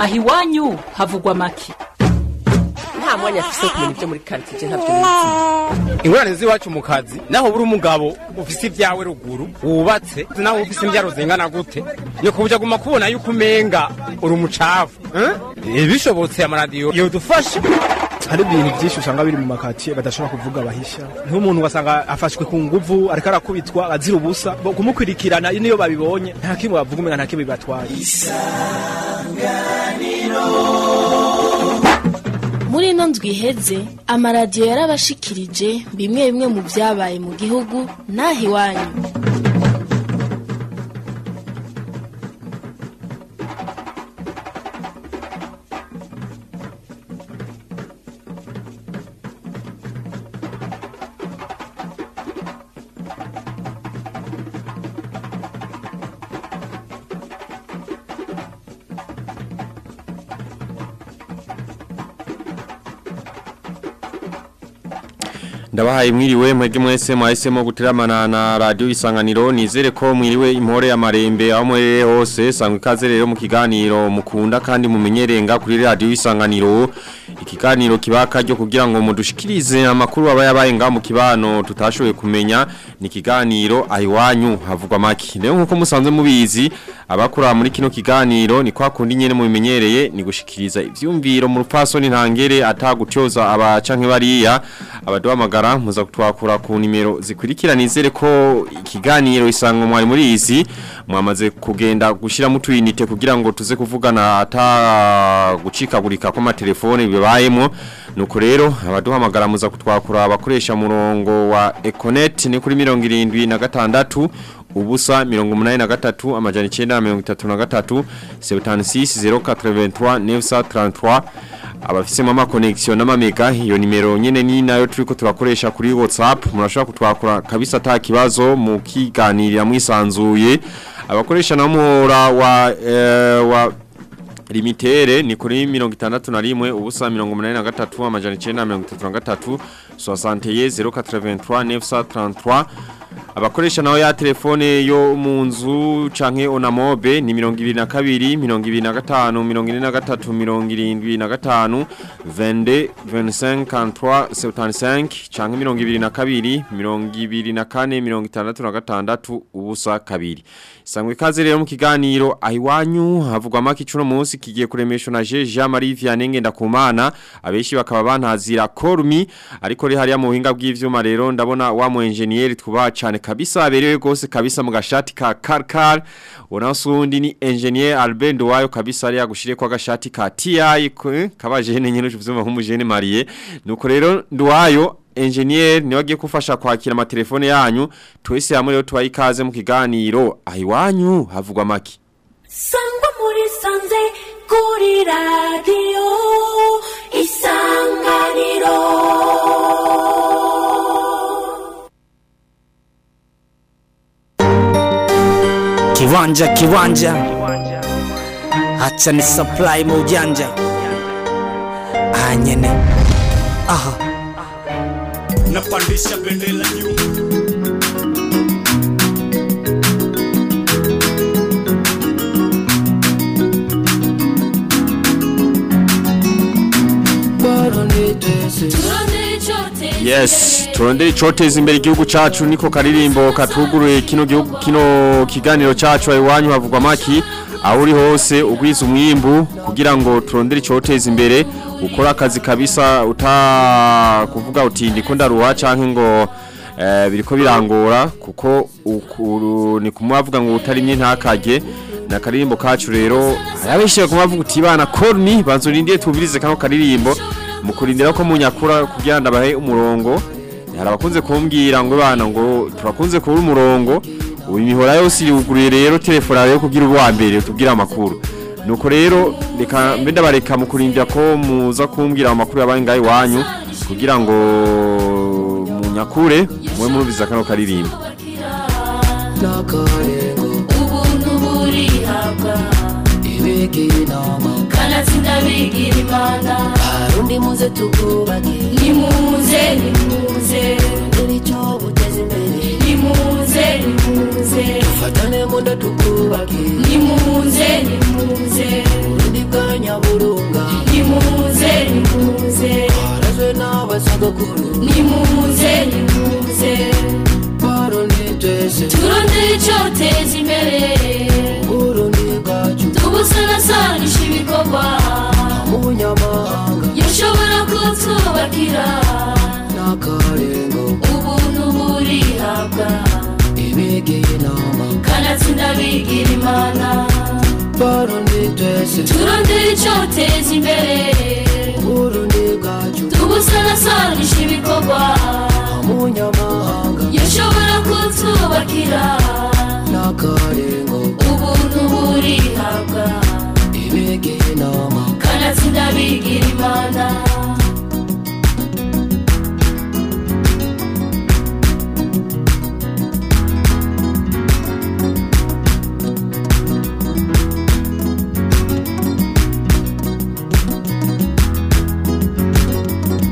aho iwanyu havugwa make nta mwanya afise kumenya ibyo muri karitsiye ntabyo bizi ingorane z'iwacu mu kazi naho buri umugabo ufise ibyawe ruguru wubatse naho ufise imbyaro zingana gute. Ni kubuja guma kubona yuko umenga uri umucafu eh? bishobotse amaradiyo. Yodufasha hari ibintu byinshi usanga biri mu makatiye badashobora kuvuga bahisha nk'umuntu ugasanga afashwe ku nguvu ariko arakubitwa azira ubusa. Kumukurikirana niyo babibonye. Nta kimwe bavuga umenga nta kimwe bibatwaye. Muri ino ndwi iheze amaradiyo yarabashikirije bimwe bimwe mu byabaye mu gihugu n'aho iwanyu. Ndabahaye mwiriwe mwege mwese mwahisemo guteramana na radio isanganiro. Nizere ko mwiriwe impore amarembe aho mwerere hose sangwe ikaze rero mu kiganiro. Mukunda kandi mumenyerenga kuri radio isanganiro. Ikiganiro kibaka ryo kugira ngo mudushikirize amakuru aba yabaye nga mu kibano. Tutashoboye kumenya ni kiganiro ahiwanyu havugwa maki rero nk'uko musanzwe mubizi abakura muri kino kiganiro ni kwa kundi nyene mubimenyereye ni gushikiriza ivyumviro mu rupfasoni ntangere atagutyoza abacanke bariya. Abaduhamagara muza kutwakura ku nimero zikurikira nizere ko ikiganiro isango mwari muri izi. Mwamaze kugenda gushira mu tuyinite kugira ngo tuze kuvugana ata gucikagurika kwa matelefone bibayemo nuko rero abaduhamagara muza kutwakura abakoresha murongo wa Econet ni kuri 76 ubusa mirongo munani na gatatu amajana icyenda mirongo itatu na gatatu sebutani sisi zero katreventura nefusa tarantura abafisemo amakonegisiyo n'amamega iyo nimero nyine ni na yo turi ko turakoresha kuri whatsapp. Murashobora kutwakura kabisa ata kibazo mukiganirira mwisanzuye. Abakoresha na muhora wa eh, wa limitere ni kuri mirongo itandatu na rimwe ubusa mirongo munani na gatatu amajana icyenda mirongo itatu na gatatu. Soasanteye zero katreventura nefusa tarantura abakoresha naho ya telefone yo mu nzu canke onamobe ni mirongo ibiri na kabiri mirongo ibiri na gatanu mirongo ine na gatatu mirongo irindwi na gatanu vende venisenke kantwa sebutansenke canke mirongo ibiri na kabiri mirongo ibiri na kane mirongo itandatu na gatandatu ubusa kabiri. Sangwe ikaze rero mu kiganiro ahiwanyu havugwa maki cuno munsi kigiye kuremeshwa na Je Jean Marie Vianney Ngendakumana abeshi bakaba bantazira Kormi ariko ri hariya mu buhinga bw'ivyuma rero ndabona wa mu engineer twubaha cyane kabisa. Aberewe gose kabisa mu gashati ka karkar unasundi ni engineer Albert Wayo kabisa ari yagushire kwa gashati ka TI kabajene nyine uvyuma nk'umujene Marie. Nuko rero Nduwayo engineer ni wagiye kufasha kwakira amatelefone yanyu. Twese hamwe rero tubaye ikaze mu kiganiro. Ahiwanyu havugwa maki sangwa muri sanze kuri radiyo isanganiro. Kiwanja kiwanja, hacha ni supply mu ujanja. Ah, aha, napandisha bendera juu Yes, turondere icoteza imbere igihugu cacu niko karirimbo katuguruye. Kino gihugu kino kiganiro cacu ayiwanyu havugwa maki aho uri hose ugwiza umwimbu kugira ngo turondere icoteza imbere. Ukora akazi kabisa uta kuvuga uti ndiko ndaruha canke ngo eh, biriko birangora kuko ni kumwavuga ngo utarimye ntakage. Na karirimbo kacu rero arabeshiye kumwavuga uti bana korni banzorindiye tubirize kano karirimbo. Mukurindira ko munyakura kugira ndabahe umurongo. Hari abakunze kumbwira ngo bana ngo turakunze kubura umurongo. Ubu imihora yose iruguruye rero telefone rero kugira uwa mbere tubwira amakuru. Nuko rero reka mbe ndabareka mukurindira ko muza kumbwira amakuru yabaye ngaho iwanyu kugira ngo munyakure mwe murubiza kano karirimbo. Kanatsinda bigira imana Harundi muze tukubake nimuze nimuze icyo guteza imbere nimuze nimuze fatane mu nda tukubake nimuze nimuze uburundi bwa nyaburunga nimuze nimuze harazwe n'abasogokuru nimuze nimuze barundi twese turondere icyoteza imbere burundi bwacu tubusanasanisha ibikorwa munyamahanga yashobora kutwubakira n'akarengo. Ubuntu burihabwa ibigiye inama kanatsinda bigira imana barundi twese turondere icyoteza imbere burundi bwacu tubusanasanisha ibikorwa munyamahanga yashobora kutwubakira n'akarengo ubuntu burihabwa ibigiye inama kanatsinda bigira imana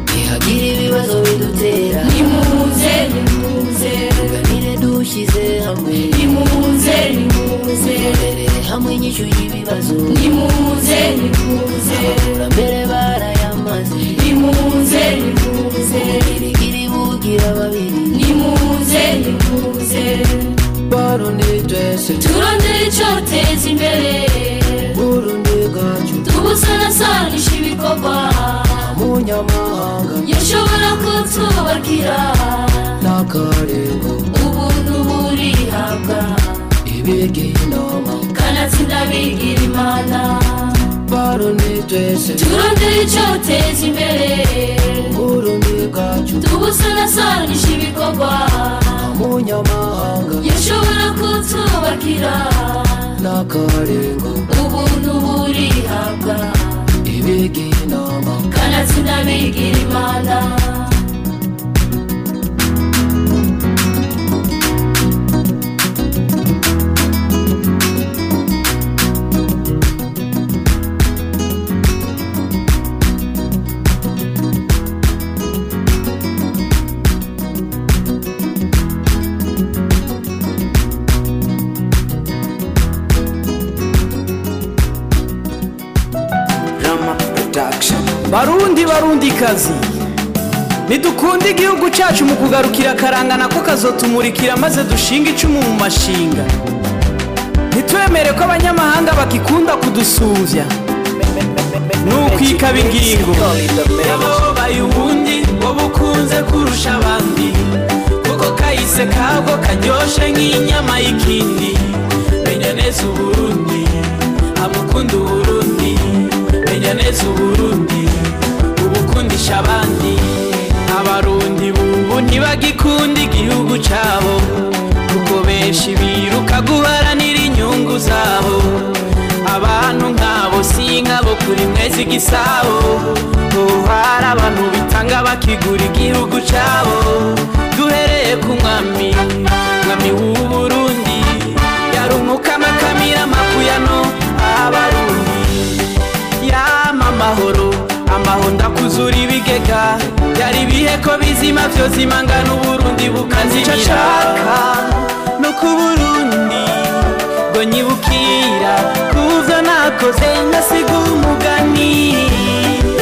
ntihagira ibibazo bidutera. Nimuze nimuze. Tuganire dushyize hamwe. nimuze nimuze inyishu y'ibibazo nimuze nimuze. Abakurambere barayamaze nimuze nimuze. Girigiri bugira babiri nimuze nimuze. Barundi twese turondere icyoteza imbere burundi bwacu tubusanasanisha ibikorwa munyamahanga yashobora kutwubakira n'akarengo ubuntu burihabwa. İbigiye inama kanatsinda bigira imana turondere icyoteza imbere burundi bwacu tubusanasanisha ibikorwa. Munyamahanga. Yashobora kutwubakira n'akarengo. Ubuntu burihabwa. Ibigiye inama kanatsinda bigira imana barundi barundi kazi. Ntidukunde igihugu cyacu mu kugarukira akarangana ko kazotumurikira maze dushinga icumu mu mashinga. Ntitwemere ko abanyamahanga bakikunda kudusumbya ni ukwikaba ingingo. Yababaye ubundi wowe ukunze kurusha abandi. Kuko kahise kabwo karyoshe nk'inyama y'ikindi. Menya neza uburundi amukunda uburundi menya neza uburundi ubukundisha abandi. Abarundi bubu ntibagikunda igihugu cyabo. Kuko benshi biruka guharanira inyungu zabo. Abantu nk'abo si nk'abo kuri mwezi igisabo hari abantu bitanga bakigura igihugu cyabo. Duhereye ku mwami mwami w'uburundi. Yarumukama akamira amakuyano abarundi. Yama amahoro. Amaho ndakuzura ibigega. Byari ibihe ko bizima byo zimangana uburundi bukazimira? Nshaka no ku burundi ngo nyibukira. Kuza nakoze ngasiga umugani.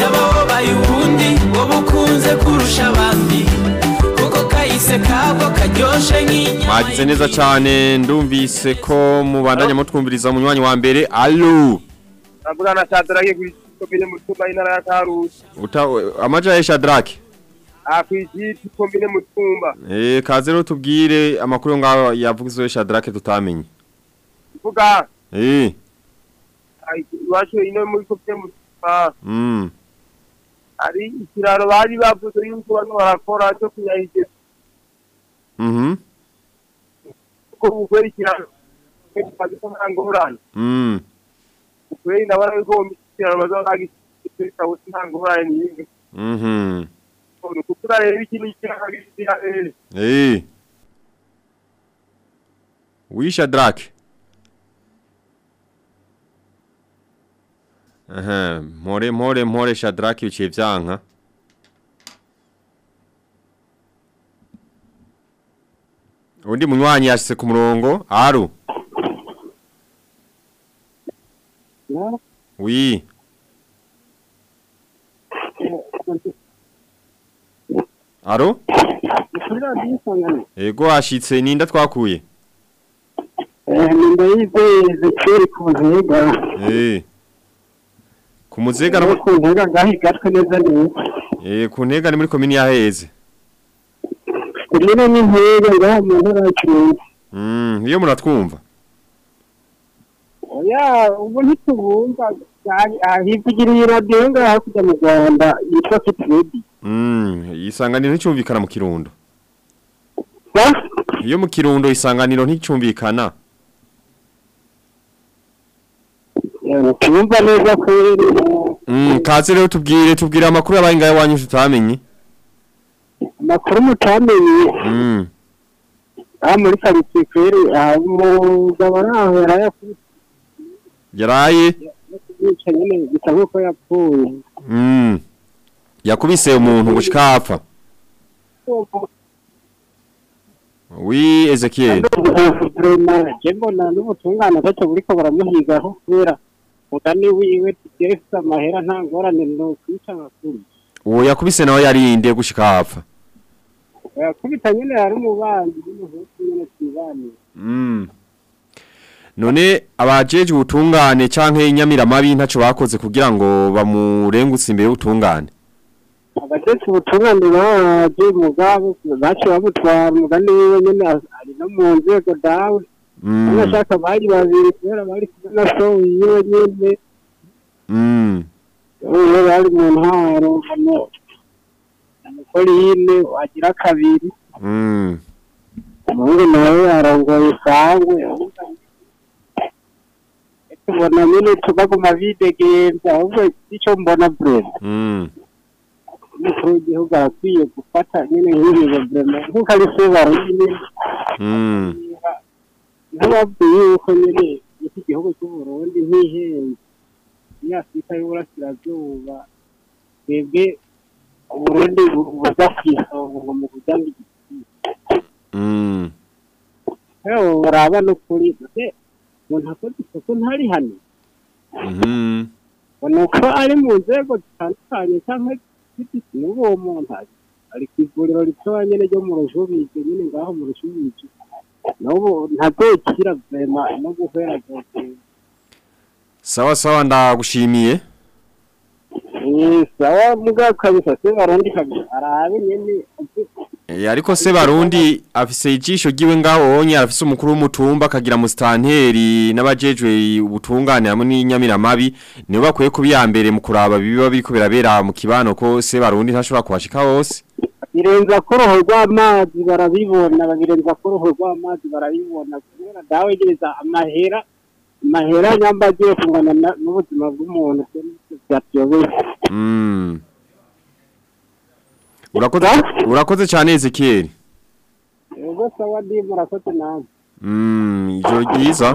Yababaye ubundi ngo bukunze kurusha abandi. Mwagize neza cyane ndumvise ko mubandanya mutwumviriza munywanyi wa mbere. Alo Komine Mutumba intara ya Karusi. amaja ya Shadrake Ah kwijiti komine Mutumba. eh kaze rero tubwire amakuru ngaho yavugizwe Shadrake tutamenye Vuga eh iwacu ino muri komine Mutumba. mm Ari ikiraro bari bavuze yuko bano barakora cyo kuyahije mhm ko. Kazi ko ngorane. mm Ukwera ndabona yuko ikiraro bazagishira cyangwa ngorane ni mhm kutura rero iki ni ikiraro gisira eh. eh Oui Shadrake Aha, more more more Shadrake biciye vyanka. Undi munywanyi yashitse ku murongo, aro. Oui. Aro? kuri radiyo isangano Ego ashitse ninda twakuye. nimba yizeye kera ku ntega Eh. Ku muzega no no ku ntega ngaho igatwe neza neza eh ku ntega ni muri komini ya Heze. rero ni ntega ngaho mu ntara ya kirundo Mm, iyo muratwumva. oya ubu ntitubumva hivugiriye radiyo ngaho hakurya mu rwanda yitwa fitiredi Mm, isanganiro nticyumvikana mu kirundo. Iyo mu kirundo isanganiro nticyumvikana. ntibumva neza kweri Mm, kaze rero tubwire tubwire amakuru yabaye ngayo wanyu tutamenye. amakuru mutamenye Mm. aha muri karitsiye kweri aha umugabo ari aho yarayakubise Yaraye. Yica nyine bisa nk'uko yapfuye Mm. Yakubise umuntu gushika apfa. Oui, Ezekiel. mbona n'ubutungane atacyo buriko baramuhigaho kubera mugani wiwe tugefise amahera nta ngorane no kwica amakuru Uwo yakubise nawe yarinde gushika apfa. yakubita nyine yari umubanzi n'umuhutu nyine twibanira Mm. None abajeje ubutungane canke inyamiramabi ntaco bakoze kugira ngo bamurengutse imbere y'ubutungane. abatetsi ubutungane baje mugabo baciye bamutwara umugani wiwe nyine ari no mu nzego dawe Mm. abashaka bari babiri kubera bari kumwe na so wiwe nyine Mm. ubu bari mu ntwaro hano umukorine wagira kabiri Mm. umuhungu nawe arongoye sangwe tubona nyine tubaguma bidegenza ahubwo icyo mbona brema Mm. umukuru w'igihugu arakwiye gufata nyine nk'ingingo brema nk'uko ari se barundi Mm. ntibabwiye yuko nyine iki gihugu cy'uburundi ntihenze muri afurika y'uburasirazuba twebwe uburundi bu- buza ku isonga ngo mu Mm. igitsina uraba n'ukuri umuntu akoze isuku ntari hano Mhm. ubona uko ari mu nzego zitandukanye cyangwa n'ubu uwo muntu ari ku ivuriro ritoya nyine ryo mu rujubije nyine ngaho mu rujubije n'ubu ntazokira vema no guhera zose Sawa sawa ndagushimiye. Eh, sawa mugabo kabisa se barundi kabisa arabe nyene E, ariko se barundi afise ijisho giwe ngaho onye afise umukuru w'umutumba akagira mustanteri n'abajejwe ubutungane hamwe n'inyamiramabi nibo bakwiye kubiyambere mu kuraba biba biriko birabera mu kibano ko se barundi ntashobora kuhashika hose. birenza ko uruhu rw'amazi barabibona babirenza ko uruhu rw'amazi barabibona kubera dawe gereza amahera amahera nyamba agiye kungana na- n'ubuzima bw'umuntu byatuyobeye Mm. Urakoze urakoze cyane Ezekiel. ubwo sawa ndi murakoze nawe. Mm, ijoro ryiza.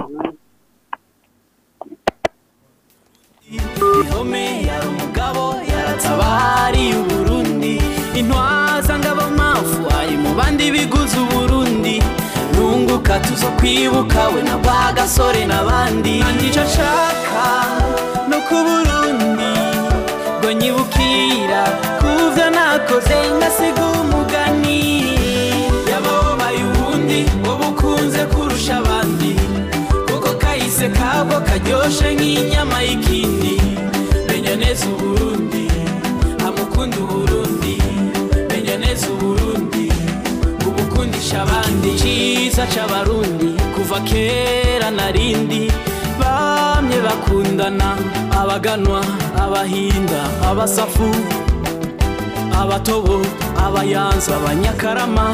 ihome yari umugabo yaratabariye uburundi intwaza ngabo mafu ari mu bandi biguze uburundi nunguka tuzo kwibuka we na rwa gasore n'abandi. Nicyo nshaka no ku burundi ngo nyibukira. Kuvyo nakoze ngasiga umugani. Yababaye ubundi wowe ukunze kurusha abandi. Kuko kahise kabwo karyoshe nk'inyama y'ikindi. Menya neza uburundi amukunda uburundi. Menya neza uburundi ubukundisha abandi. Ciza c'abarundi kuva kera narindi bamye bakundana abaganwa abahinda abasafu. Abatobo abayanza abanyakarama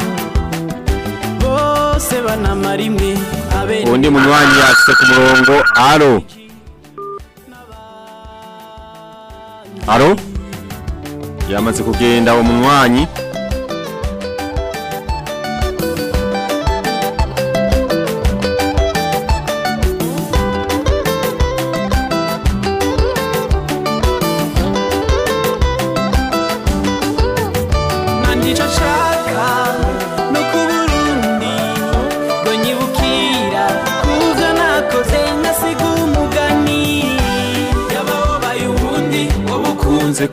bose banamara imwe Undi munywanyi yashitse ku murongo. Alo. Alo. Yamaze kugenda uwo munywanyi.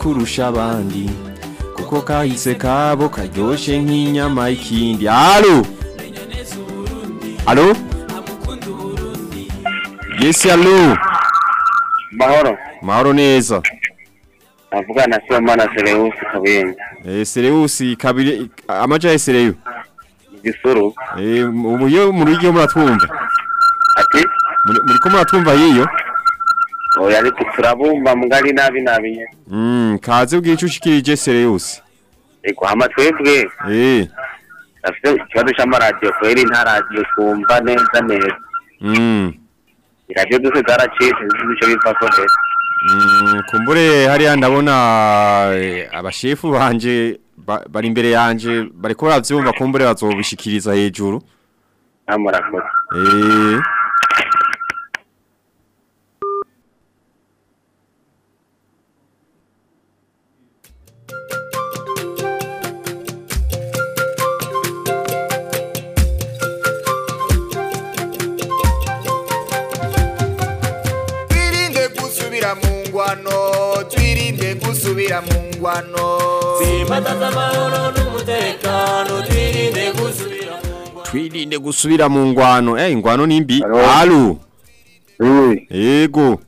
Kurusha abandi. ko kahise kabo karyoshe nk'inyama y'ikindi. Alo? Alo? Yesi alo? Mahoro. Mahoro neza. Avuga na Sibomana Seleusi Kabenge eh Seleusi kabiri amaja ya Seleu Gisuru. Eh mu yo mu rugiye muratwumva. Ati? Muri muri ko muratwumva yiyo? Oya ariko turabumva mugari nabi nabi nyene mm kaze bw'ico ushikirije Seleusi ego hama twebwe. Eh. Afite ikibazo c'amaradiyo kweri nta radiyo twumva neza neza. Mm iradiyo zose zaracitse zizi ico bivako neza Mm, kumbure hariya ndabona eh, abashefu banje ba- bari imbere yanje bariko baravyumva kumbure bazobishikiriza hejuru. Namurakoze. Eh. Gusubira mu ngwano Simbataza amahoro n'umutekano twirinde gusubira twirinde gusubira mu ngwano eh ingwano nimbi alo yego.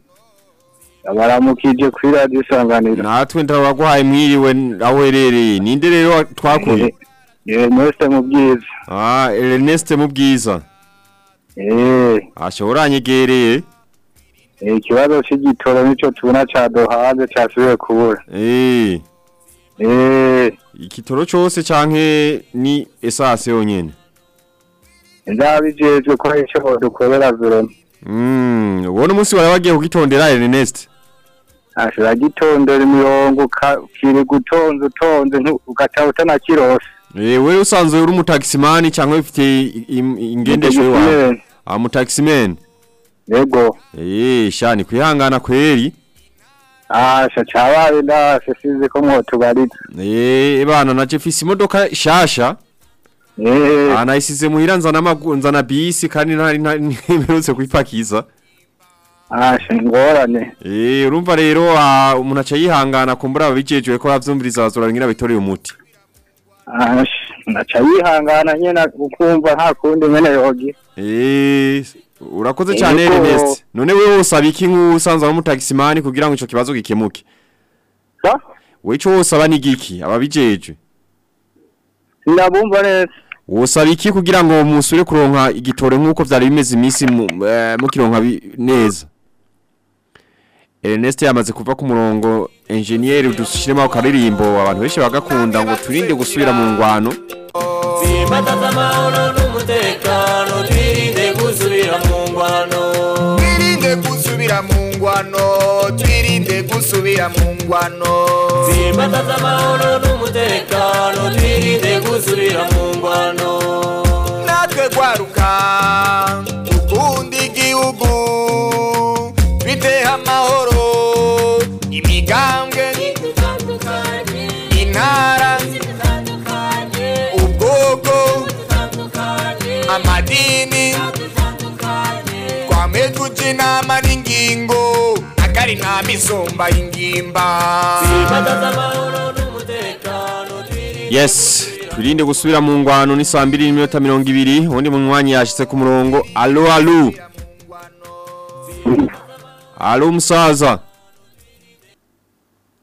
Abaramukije kuri radiyo isanganiro. Natwe ndabagwaye mwiriwe aho herereye ninde rero twakuye? Ernest mu bwiza ah Ernest mu bwiza eh ashobora nyegereye? Ikibazo c'igitoro nico tubona cadohanze casubiye kubura eh. Eh. Ikitoro cyose canke ni esase yonyene? Ndabijejwe ko ico dukorera virema mm ubona umunsi wari wagiye kugitondera Ernest ashobora gitondera imirongo kiri gutonze utonze ugaca utanakirose Eh wewe usanzwe uri umutaximani cyangwa ufite ingendeshwa yawe Umutaximene. Ah yego. Eh shani kwihangana kweri. Asha cabaye ndase sizi ko mwotubariza eh bana naje fisi imodoka shasha. Eh. Ana isize muhira nzana amagu nzana bisi kandi ntari ntimerutse kuyipakiza asha ingorane. Eh urumva rero ah, umuntu aca yihangana kumbura ababijejwe ko bavyumviriza bazorangira bitoreye umuti. Asha naca yihangana nyene ukumva nta kundi nyene yogi. Eh, urakoze cyane. Ernest. None wewe usaba iki nk'usanzwe ari umutaximani kugira ngo ico kibazo gikemuke? Sa? Wewe ico usaba ni giki? Ababijeje. ndabumva neza Wosaba iki kugira ngo musure kuronka igitore nk'uko vyari bimeze imisi mu eh, mukironka neza? Ernest yamaze kuva ku murongo engineer dushiremo akaririmbo abantu benshi bagakunda ngo turinde gusubira mu ngwano. Simbataza amahoro n'umutekano ngwano twirinde gusubira mu ngwano twirinde gusubira mu ngwano Simbataza amahoro n'umutekano twirinde gusubira mu ngwano natwe gwaruka ukunda igihugu twiteho amahoro imigambwe inama n'ingingo akari Simbataza amahoro n'umutekano Yes, turinde gusubira mu ngwano ni saa 2 n'iminota 20 undi munywanyi yashitse ku murongo. Allo allo. Allo musaza.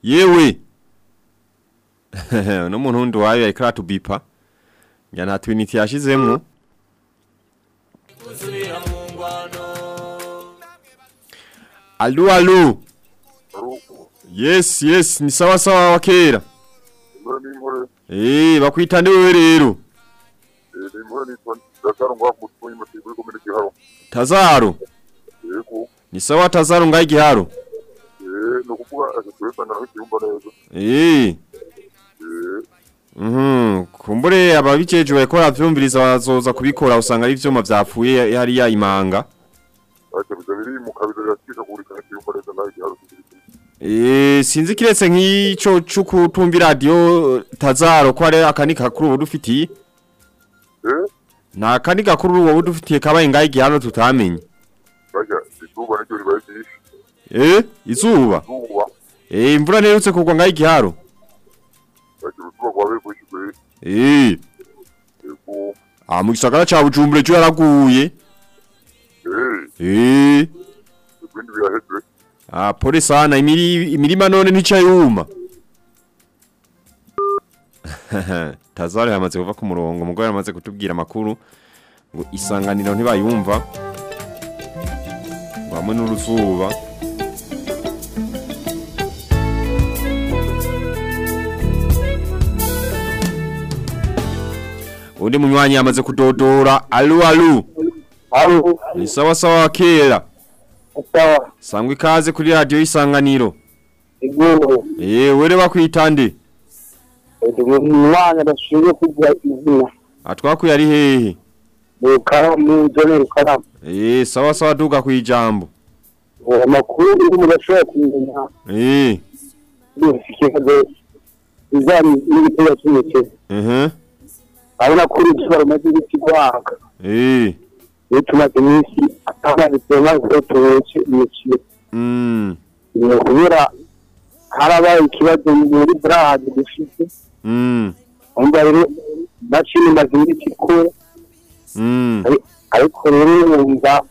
Yewe. no muntu wundi wayo ariko aratubipa. Njya nta twiniti yashizemwo. Allo allo. Yes, yes, ni sawa sawa wakera. Eh, bakwita ndiwe rero. Tazaro. Ni sawa Tazaro ngai giharo. Eh. Mhm, kumbure ababikejwe bakora vyumviriza bazoza kubikora usanga ari ivyuma vyapfuye hari ya imanga. Eh, sinzi kiretse nk'ico cukutumva radio Tazaro ko ari akani kakuru ubu dufitiye. Nta kandi gakuru wowe dufitiye kabaye ngai gihano tutamenye. Eh, izuba. Eh, imvura nerutse kugwa ngai giharo. Eh. Ah mu gisagara ca Bujumbura cyo yaraguye. Ah pole sana imiri imirima none nticayuma. Tazari yamaze kuva ku murongo umugore yamaze kutubwira amakuru ngo isanganiro ntibayumva. Bamwe n'uruzuba. Undi munywanyi yamaze kudodora alu alu. Ni sawa sawa kera. Sangwa ikaze kuri radio isanganiro. Ego. Eh were bakwitande. Umwana adashinzwe kugira izina. Atwakuye ari hehe? Rukaramu, Jone Rukaramu. Eh sawa sawa duga kwijambo. Amakuru ndi mu gashobora kumenya. Eh. Ikibazo izari n'igitego cy'umukino. Mhm. Abona ko urukiko rumaze gukigwaka. Eh. Iyo tumaze iminsi atanditse maze tuwece imikino. Mm. Ni kubera harabaye ikibazo muri Brad dufite. Mm. Umva rero mashini maze iminsi ikora. Mm. ariko rero wumva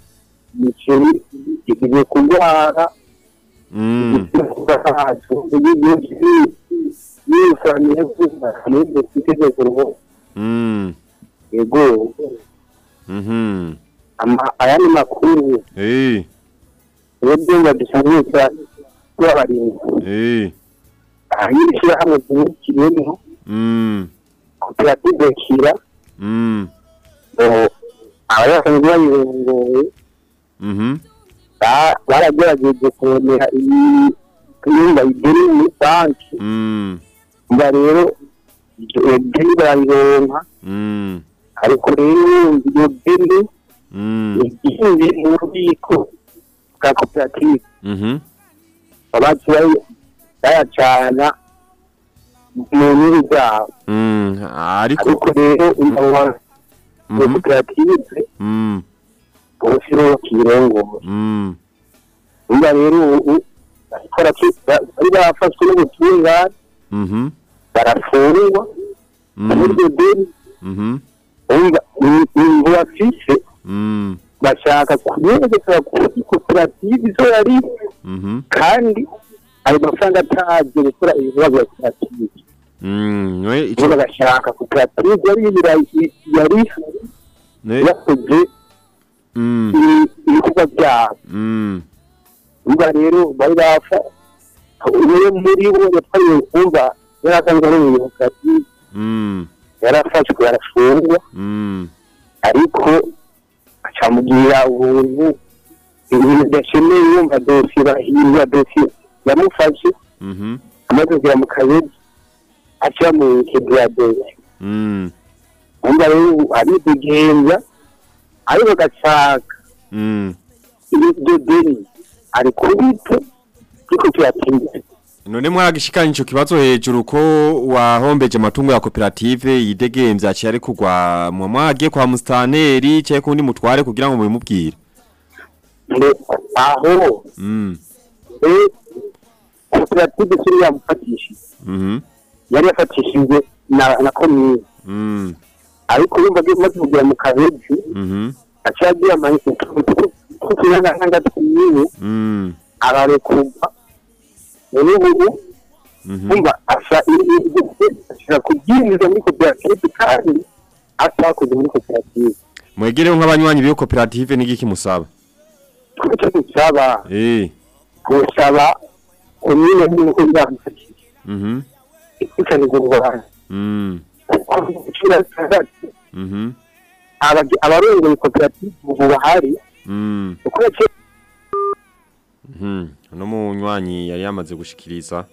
imiceri igiye kurwara yifaniye Mm. yego ama aya ni makuru. Byumva dusanzwe turabarinda Eh. ahanyiri ishyirahamwe ryimukiriyemo Mm. koperative kira? Mm. abayasanzwe bayirongoye ba- baragerageje kubonera iyi nyumba ideni muri banki mba rero barayironka Mm. ariko rero iyo deni Mm. igihinze mu bubiko bwa koperative Mhm. abacu bayacana mu nyungu zabo Mm. Ariko ariko rero ingabo iyo koperative Mm. bose rero bakirongora Mm. umva rero ubu barakora bari bafashwe n'ubutungane Mhm. barafungwa muri iryo deni Mhm. umva ingo bafise Mm. Bashaka kuyerekeza kuri koperative izo yari Mhm. kandi ayo mafaranga ataje gukora ibibazo bya koperative Mm. Ubu ico bagashaka koperative yari yari yakoze Mm. ibi- ibikorwa byabo Mm. umva rero bari bafa umwe muri bo yatwaye kumva yari asanzwe ari mu koperative Mm. yarafashwe arafungwa Mm. ariko acamubwira ubuntu ibintu bidashemeye yumva dosiye bahindura dosiye yamufashe Mhm. amaze kugera mu kabezi aca mu kedi ya dosiye Mm. umva rero aridegenza ariko agashaka Mm. iryo deni ari kubita ariko tuyatinze None mwaragishikanye ico kibazo hejuru ko wahombeje amatungo ya koperative yidegemvya aciye ari kugwa mu mwagiye kwa mustaneri cye kundi mutware kugira ngo mubimubwire. aho Mm. eh, koperative turi yamufatishije Mhm. yari yafatishijwe na na komine Mm. ariko yumva agiye kumaze kugera mu kabezi Mhm. aciye agira amayinite kukinanganga twiwe Mm. ararekurwa none ubu Mhm. umva asa ashaka kubyinjiza muri koperative kandi atakoze muri koperative Mwegereho nk'abanywanyi b'iyo koperative n'igiki musaba? icyo dusaba gusaba komine n'uko uruhare Mm. Mhm. abarongoye koperative ubu bahari Mm. uko Mhm. No munywanyi yari yamaze gushikiriza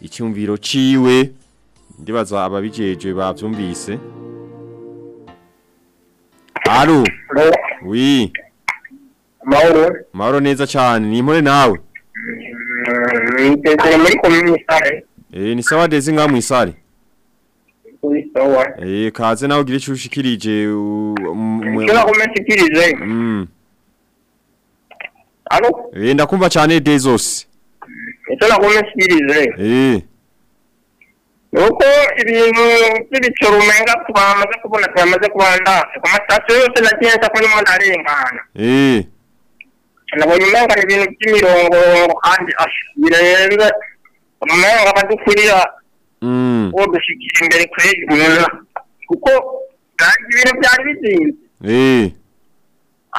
icyumviro ciwe ndibaza ababijeje bavyumvise. Alo. Oui. Mahoro. Mahoro neza cyane. Ni impore nawe. Nitezere muri komine sare. Eh ni sawa dezi nga mwisare. Kuri sawa. Eh kaze nawe ugire cyushikirije Kila kumeshikirize. Mm. Alo. Eh ndakumva cyane Dezos. Icyo nakumeshikirize. Eh. nuko ibintu by'ibiciro umenga twamaze kubona tuyamaze kubandanya ku masitasiyo yose nagiye nza kurimo ndarengana Eh. nabonye umenga ibintu by'imirongo kandi birenze umenga badukwiriye Mm. uwo dushyikira imbere umuntu kuko kandi ibintu byari bizinze Eh.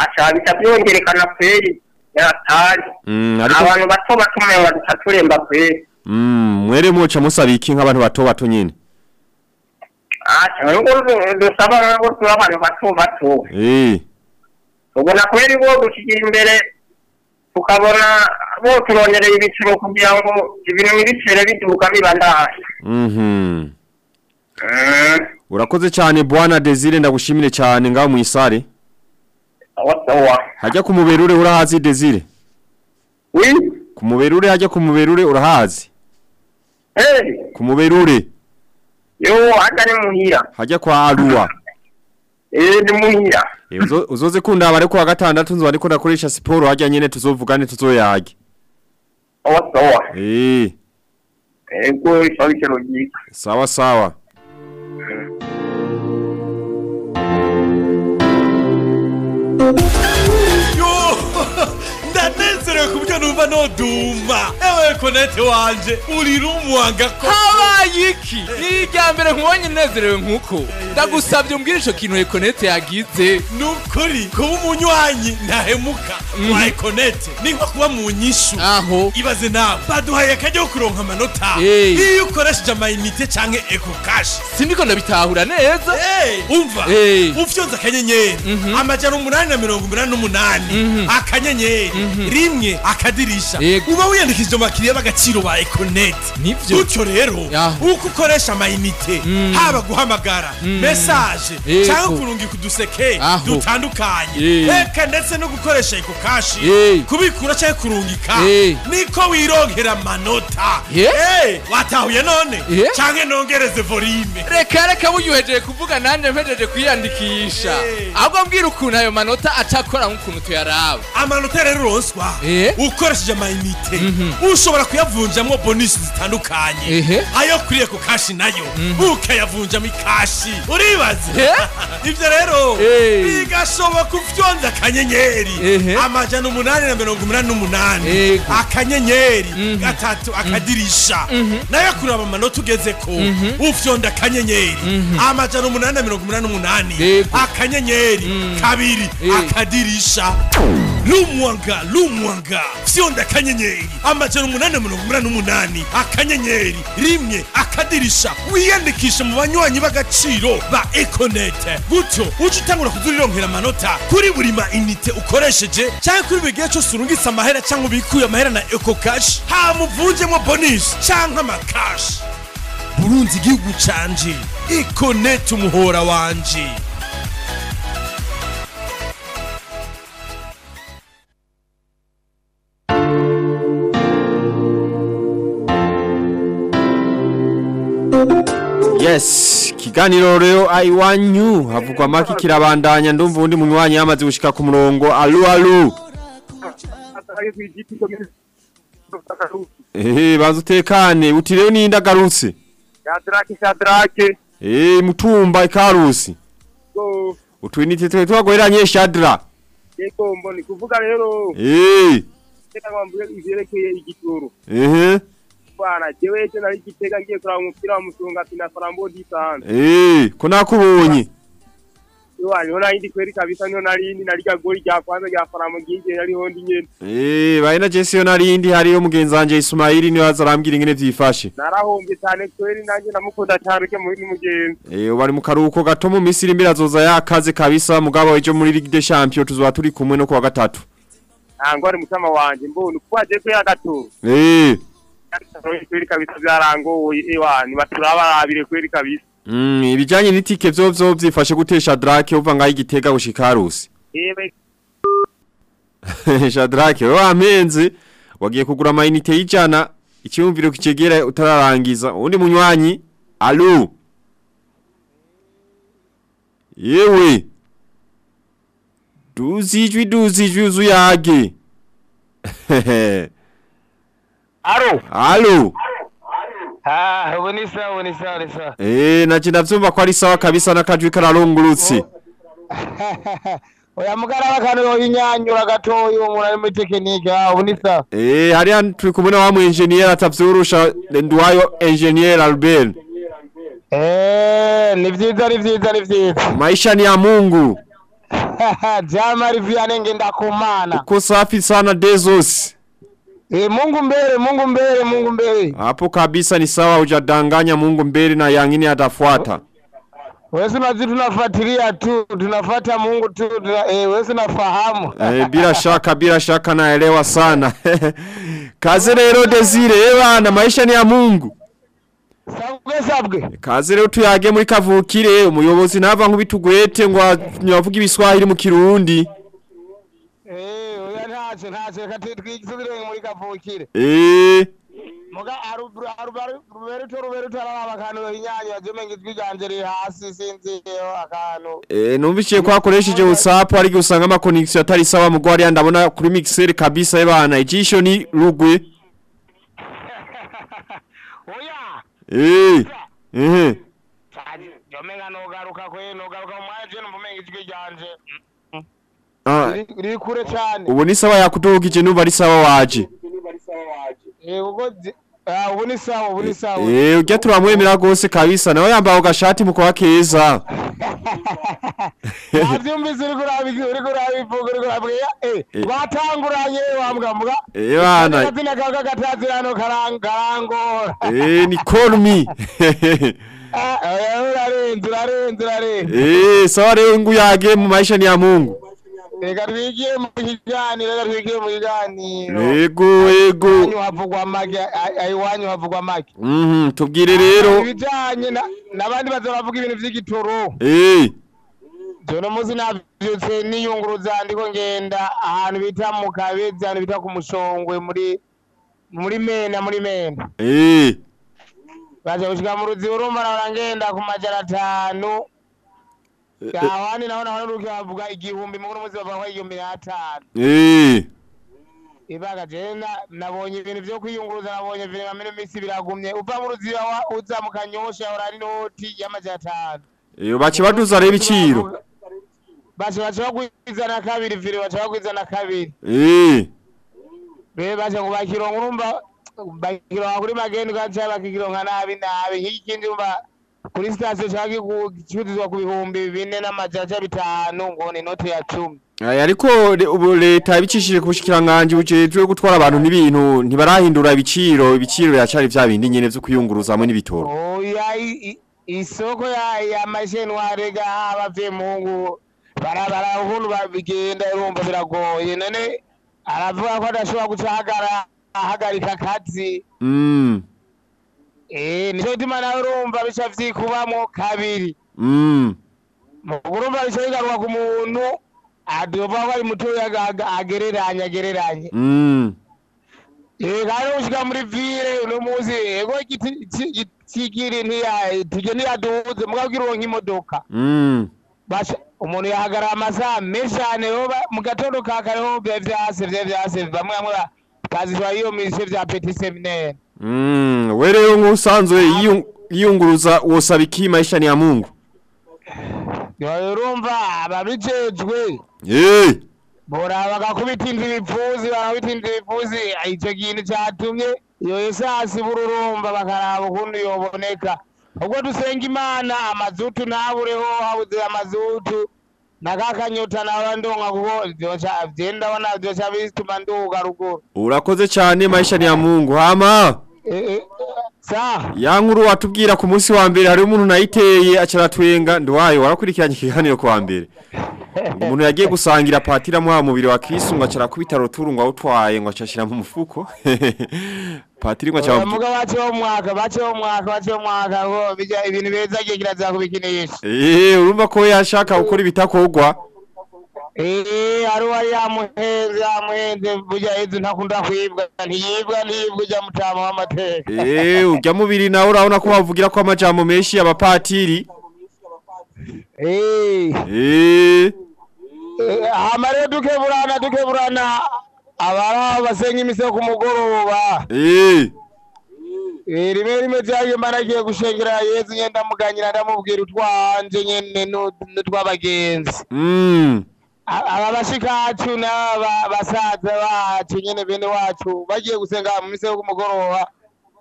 asha bica byongerekana kweri yatari Mm, abantu bato bato umenga duca turemba kweri Mm, mwere muca musaba iki nk'abantu bato bato nyine. asha nubwo dusaba nubwo turi abantu bato bato Eh. ubona kweri bo dushyikira imbere tukabona bo turongereye ibiciro kugira ngo ibintu ntibicere biduka bibandanye Mhm. Urakoze cyane bwana Desire ndagushimire cyane ngaho mu isare. Awasawa Hajya ku muberure urahazi Desire. Oui. Ku muberure hajya ku muberure urahazi. Eh, Ku muberure yo hata ni muhira hajya kwa Arua. eh ni muhira Eh, uzo- uzoze kundaba ariko wa gatandatu nzo ariko ndakoresha siporo hajya nyene tuzovugane tuzoyage. awasawa Eh, ego isabikiro ryiza sawa sawa. yo 我 buryo numva noduma. Ewe konete wanje uri rumwanga ko habaye iki? Ni irya mbere nkubonye nezerewe nk'uko. Ndagusabye umbwire ico kintu ekonete yagize. Ni ukuri kuba umunywanyi ntahemuka. Wa ekonete ni nko kuba mu nyishu aho. Ibaze nawe. Baduhaye akajya ko kuronka amanota. Hey. iyo ukoresheje amayinite canke eko kashi sindiko ndabitahura neza. Umva? Hey. ufyonze akanyenyeri. Amajana umunani na mirongo umunani n'umunani. Akanyenyeri. Rimwe akadirisha. Uba wiyandikishije mu bakiriya b'agaciro ba ekonete Nivyo. gutyo rero uko ukoresha amayinite haba guhamagara mesaje Yego. cyangwa kurungika uduseke dutandukanye. Eh. eka ndetse no gukoresha eko kashi kubikura cyangwa kurungika niko wironkera amanota. Watahuye none? Canke nongereze volume? Reka reka wiyuhejeje kuvuga nanjye mpejeje kwiyandikisha. Ahubwo mbwira ukuntu ayo manota acakora nk'ukuntu tuyaraba. Amanota rero uronswa ukoresheje amayinite ushobora kuyavunjamo bonisi zitandukanye. Ayo kuri eko kashi na yo. Ukayavunjamo ikashi uribaze. Ibyo rero bigashoboka ufyonze akanyenyeri. Amajana umunani na mirongo umunani n'umunani. Akanyenyeri. Gatatu akadirisha. Nayo kuraba amanota ugeze ko ufyonda akanyenyeri. Amajana umunani na mirongo umunani n'umunani. Akanyenyeri. Kabiri. Akadirisha. Lumwanga lumwanga. Fyonda akanyenyeri. Amajana umunani na mirongo umunani n'umunani. Akanyenyeri. Rimwe akadirisha. Wiyandikishe mu banywanyi b'agaciro ba ekonete gutyo uje utangura kuzurironkera amanota kuri buri ma inite ukoresheje cyangwa kuri buri gihe cyose urungitse amahera cyangwa ubikuye amahera na eko kashi hamuvunjemo bonisi cyangwa amakashi burunzi igihugu canje. Ekonete umuhora wanje. Yes, kiganiro rero aiwanyu havugwa maki kirabandanya ndumva undi munywanyi yamaze gushika ku murongo. Alu alu. Ehe baza utekane uti rero ni ndagarutse shadrake shadrake eh mutumba ikarusi. Utwinite twe twagweranye shadra. Yego mboni kuvuga rero. Eh reka ngwambuye ivyerekeye igitoro ehe. Bana jewe ejo nari gitega ngiye kuraba umupira wa musunga tina farambo disana eh ko nakubonye? Iwanyu ni ho nari ndi kweri kabisa ni ho nari ndi nari rya goli rya kwanza rya farambo ngiye nariho ndi nyene. Eh bayina Jesse yo narindi hariyo mugenzi wanje Ismaili ni we azarambwira ingene vyifashe narahombye cyane kweri nanjye namukunda cyane ke muri mugenzi. Eh bari mu karuhuko gato mu Misiri mbira azoza yakaze kabisa mugabo ejo muri Ligue des Champions tuzoba turi kumwe no kuwa gatatu. Ntabwo ari mutima wanje mbona uko waje kuri agatoro eh. Kweri kabisa byarangoye iwanyu baturabarabire kweri kabisa Mm, ibijanye n'itike vyo vyo vyifashe gutesha Drake uva ngaho igitega gushika Rusi. yewe Shadrake we wampenze wagiye kugura amayinite y'ijana icyumviro kicegera utararangiza. Undi munywanyi alu. Yewe. Duzijwi duzijwi uzuyage alo Alo. Ah, ubu ni sawa, ubu ni sawa, ni sawa. Eh, naje ndavyumva ko ari sawa kabisa n'akajwi kararungurutse. Oya mugara bakano yohinyanyura gatoyi uwo muntu ari muri tekinike, ah, ubu ni sawa. Eh, hariya turi kumwe na wa mu engineer atavyorusha Ndwayo engineer Albert. Eh, ni vyiza, ni vyiza, ni vyiza. Maisha ni ya Mungu. Jamari Vianney ngenda kumana. Uko safi sana Dezos. Eh, Mungu mbele, Mungu mbele, Mungu mbele. Hapo kabisa ni sawa, hujadanganya. Mungu mbele na yangine atafuata. Wewe unazi tunafuatilia tu, tunafuata Mungu tu, tuna, eh, wewe unafahamu. Eh, bila shaka bila shaka naelewa sana. Kazi rero Desire, eh bana, maisha ni ya Mungu. Sabwe sabwe. Kazi rero tuyage muri kavukire, umuyobozi nava nkubitugwete ngo nyavuga ibiswahili mu kirundi. Eh, oya ntaco ntaco reka tu- twisubire muri kavukire. Eh, Muga ruberuto ruberuto araba akantu yohinyanyura jeme ngizwi ganje riri hasi sinziyo akantu. eh numvise ko akoresheje WhatsApp ari gusanga ama connection atari sawa mu gwari ndabona kuri mixer kabisa eh bana, ijisho ni rugwe. Eh. Eh. Jomenga nogaruka kwe nogaruka mwaje numvumenga ijwi ryanje. Ah, Riri- Riri kure cyane. ubu ni sawa yakutugije numva ari sawa waje. Eh, ah, ubu ni sawa, ubu ni sawa. Eh, ujya turamwemera gose kabisa. Nawe yambaye agashati mu kwa keza. Navyumvise uriko urabivuga uriko urabivuga uriko urabwira eh Eh. batanguranye wambwa mbwa. Eh, bana. Akazina kawe k'agatazirano karang- karangora. Eh, ni. Ah, oya, urarenze urarenze urarenze. Eh, sawa rero nguyage mu maisha ni ya Mungu. Reka twigiye mu kiganiro reka twigiye mu kiganiro. Yego, yego. Havugwa ay- iwanyu havugwa make. Mhm, tubwire rero. Ibijanye na- n'abandi bavuga ibintu vy'igitoro. Eh, Jono muzi navyutse niyunguruza ndiko ngenda ahantu bita mu Kabezi ahantu bita ku Mushongwe muri muri Mena muri Mena. eh. Baje gushika mu ruzi urumva ngenda ku majana atanu. Ahandi naho naho nuruki bavuga igihumbi muzi bavuga ko igihumbi n'atanu. Eh. Ibaga je na- nabonye ibintu vyo kwiyunguruza nabonye vile mamene misi biragumye uva mu ruzi wa- uza mu Kanyosha hora ari noti y'amajana atanu. Eh, bace baduza rero ibiciro. Baje baje bagwiza na kabiri vile baje bagwiza na kabiri. Eh. Be baje ngo bakironka urumva bakironka kuri magendo kandi bakironka nabi nabi nk'iki kindi urumva kuri sitasiyo cyangwa gicuruzwa ku bihumbi bine n'amajaja bitanu ngo ni inoti ya cumi ariko ubu leta ibicishije ku bushikiranganje bujejwe gutwara abantu n'ibintu ntibarahindura ibiciro ibiciro biracari vya bindi nyene vyo kuyunguruza hamwe n'ibitoro. oya isoko ya mashenware ga abavuye mungu barabara ukuntu babigenda urumva biragoye none aravuga ko adashobora gucagara ahagarika akazi Mm. Eh nico gituma nawe urumva bica vyikubamwo kabiri Mm. urumva bica bigaruka ku muntu adovuga ko ari mutoya agereranye agereranye Mm. kandi ushika muri ville uno muzi ego igiti ci- gi- cikiri ntiya tije ntiyaduze mugabo uronka imodoka Mm. umuntu yahagarara amasaha menshi cyane mu gatondo ka kare ho biba vyase biba vyase bamwe bamwe ba- bazishwa iyo mishe vya petit seminaire Mm. We rero nk'usanzwe yiyung- yiyunguruza wosaba iki maisha ni ya Mungu? urumva ababijejwe bora bagakubita inzu ibipfuzi bagakubita inzu ibipfuzi ico kintu catumye iyo esasi bururumba bakaraba ukuntu yoboneka ubwo dusenga imana amazutu ntabureho habuze amazutu nakakanyota nawe ndonka kuko vyoca vye ndabona vyoca bituma nduga ruguru Urakoze cyane maisha ni ya Mungu. Hama. Ya nkuru watubwira ku munsi wa mbere hari umuntu nayiteye acaratwenga ndwayo warakurikiranye ikiganiro ku wa mbere. Umuntu yagiye gusangira patira mu mubiri wa Kristo ngo acara kubita roturu ngo awutwaye ngo acashira mu mufuko. Patiri ngo acara muga bace wo mwaka bace wo mwaka bace wo mwaka ngo bija ibintu beza giye kiraza kubikinisha Eh urumva ko yashaka gukora ibitakogwa. Eh, ari wari yamuhenze yamuhenze burya izi ntakunda kwibwa ntiyibwa ntiyibwa ujya mutama w'amateka Eh ujya mubiri nawe urabona ko bavugira ko amajambo menshi abapatiri. Eh, Eh eh, hama rero dukeburana dukeburana abari aho basenga imise ku mugoroba. Eh rimwe rimwe byagiye mba nagiye gushengera yezu nyene ndamuganyira ndamubwira utwanje nyene nu- n'utw'abagenzi Mm. Aba bashikacu n'aba basaza bacu nyene bene wacu bagiye gusenga mu mise yo kumugoroba.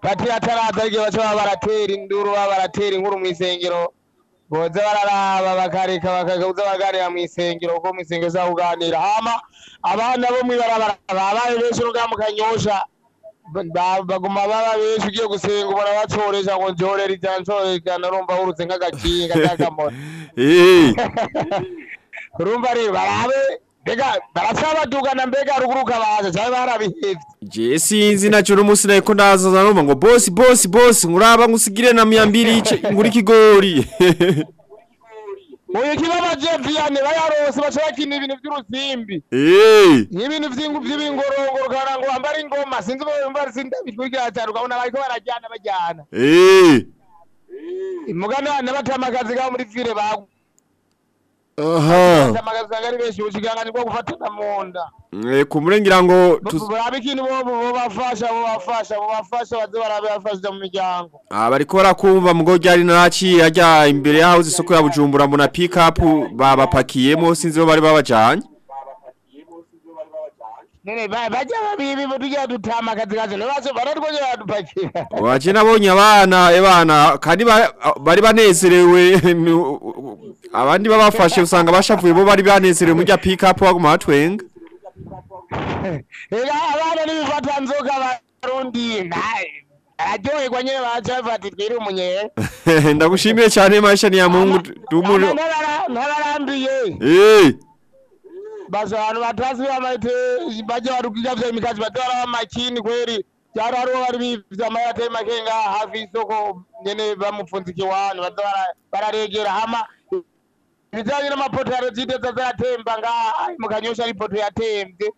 Bati ataraza igihe baca baba baratera induru baba baratera inkuru mw'isengero. Boza bararaba bakareka bakagabuza baganira mw'isengero kuko mw'isengero za kuganira hama abana bo mw'ibarabara babaye benshi n'ubwa mu kanyosha. Ba- ba- baguma baba benshi ugiye gusenga ubona bacoresha ngo njorera ijana nshorera ijana urumva wurutse nk'agakinga cy'akamora rumvari varave varasabatukana mbeka ari kuruka vaza zavaravi je sinzi nacho nomusi naiko ndazaza numva ngo bosi bosi bosi ngurava ngusigire na muyambiri nguri kigori. Uyu kiba amajeviyane bayarose baca bakina ibintu by'uruzimbi. Nk'ibintu by'ibingorongoro ukaranga ngo wambare ingoma sinzi ubu wumva sindabikurikirana cyane ukabona bariko barajyana bajyana. Mugana n'abatamakazi kabo muri vire bagwa Usanga ari benshi ubushikiranganji bwo gufatana mu nda. Eh kumurengira ngo tuz- barabe ikintu bo bafasha bo bafasha bo bafasha baze barabe bafasha mu miryango. Abariko barakumva mugo ryari naraciye ajya imbere yaho isoko ya Bujumbura mbona pick up babapakiyemo sinzi bo bari babajanye. Nene ba- bajya babibi tujya dutamakazi gaje nibazo baratwongera badupakira Waje nabonye abana ebana kandi ba- bari banezerewe abandi babafashe usanga bashavuye bo bari banezerewe muri rya pick up baguma batwenga. ega abana n'ibifata nzoga barundi naye nyene cyane maisha ni ya Mungu tumuri. Eh. Basa abantu batazi bamayite bajya barubwira vya imikazi batora makini kweri. Cyari hariho bari bivye amayate makenga hafi y'isoko nyene bamupfunzikiye wani bararegera hama ibijanye n'amapoto ya rezide zazatemba ngaha mu kanyosha ari poto yatemvye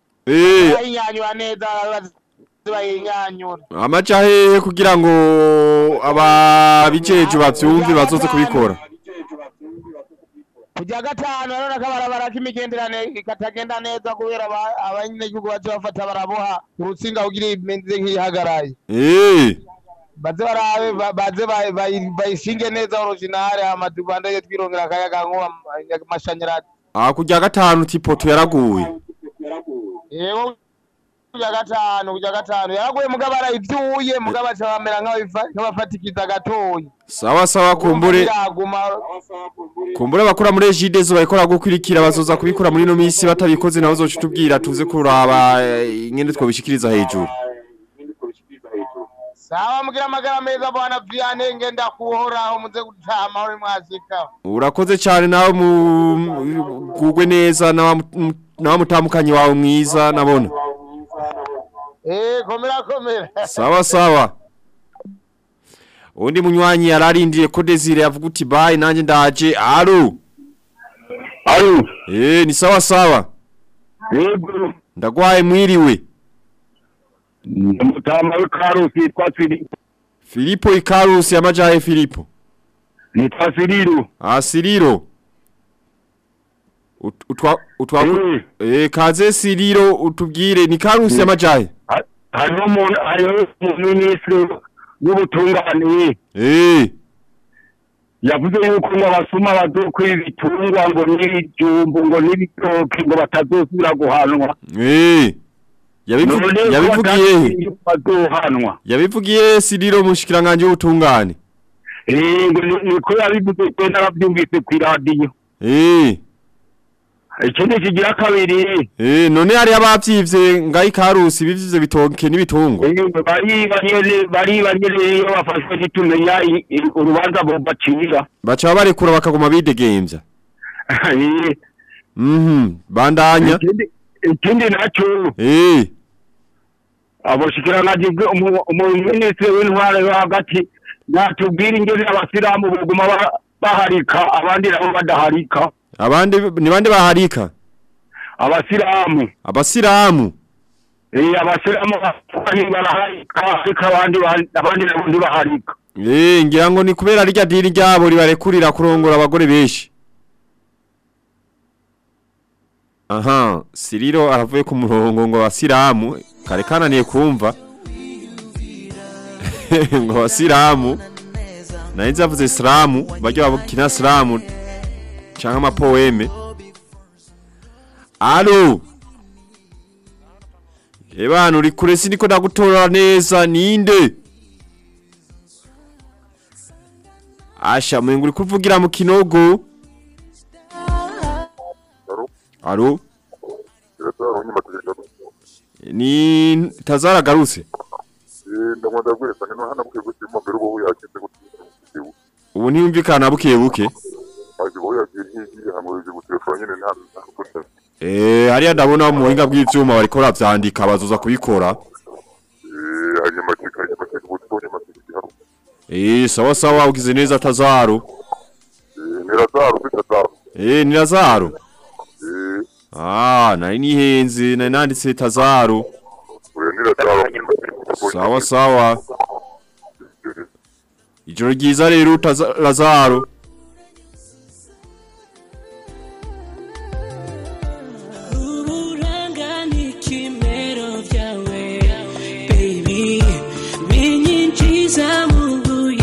bayinyanyura neza bayinyanyura Amaja hehe kugira ngo ababijeje bavyumve bazoze kubikora. Kujya gatanu rero akabarabara k'imigenderane katagenda neza kubera aba- abanyagihugu baje bafata baraboha urutsinga kugira imeze nk'ihagaraye Eh. baze barabe ba- baze bayi- bayi- bayishinge neza originale hama tubandanye twirongera akayaga nkuba amashanyarazi Ah kujya gatanu tipoto yaraguye. yego kujya gatanu kujya gatanu yaraguye mugabo arayivyuye mugabo aca bamera nk'ababifa- nk'abafatikiza gatoyi Sawa sawa kumbure kumbure bakora muri Ejidezo bariko gukurikira bazoza kubikora muri no misi batabikoze naho uzoca tubwira tuze kuraba eh, ingene twobishikiriza hejuru. sawa mugira amagara meza bwana viane ngenda kuhoraho muze gutama uri mwashika Urakoze cyane nawe mu gugwe neza na wa mutamukanyi wawe mwiza nabona. Eh komera komera Sawa sawa. Undi munywanyi yararindiye ko Desire yavuga uti bye nanje ndaje. Alo. Alo. Eh ni sawa sawa. Yego. Ndagwaye mwiriwe. Mutama w'ikarusi yitwa Filipo. Filipo Ikarusi yamajahe Filipo. Nitwa Siriro. Ah Siriro. Ut- Utwa utwa eh kaze Siriro utubwire ni Karusi yamajahe. Hariho umuntu hariho umuminisitiri w'ubutungane yavuze yuko ngo abasuma bazokwiba ibitungwa ngo n'ibijumbu ngo n'ibitoki ngo batazosubira guhanwa Eh. Yabivugiye bazohanwa Yabivugiye Siriro mushikiranganje w'ubutungane. Eh, ngo ni- niko yabivuze ko narabyumvise ku iradiyo Eh. Ikindi kigira kabiri Eh none hari abavyivye ngai Karusi bivye bitoke n'ibitungo. bari bari iyo bafashwe nitumenya urubanza bobacira Bacha barekura bakaguma bidegemvya. Mhm. Bandanya. ikindi naco Eh. abashikiranganje umuminisitiri w'intwara yo hagati natubwira ingene abasilamu boguma ba- baharika abandi nabo badaharika Abandi ni bande baharika? abasilamu Abasilamu. eh abasilamu baraharika ariko abandi ba- abandi nabo ntibaharika Eh ngira ngo ni kubera rya dini ryabo ribarekurira kurongora abagore benshi. Aha, Siriro aravuye ku murongo ngo abasilamu kare kananiye kumva. ngo abasilamu na yo nzavuze isilamu bajya bakina isilamu cyangwa amapoeme alo? Ebana uri kure siniko ndagutora neza ninde? Asha mwengu uri kuvugira mu kinogo. Alo? Ni tazara garutse ndamwanda gwesa nino hana buke gusa mo mbere ubu yakize gute ubu ntiyumvikana buke buke Eh, hariya ndabona mu buhinga bw'ivyuma bariko baravyandika bazoza kubikora. eh Eh, sawa sawa ugize neza Tazaro. eh bitazaro Eh, Ah, nari nihenze nari nanditse nirazaro Sawa sawa. Ijoro ryiza rero Taza- binyinjiza mu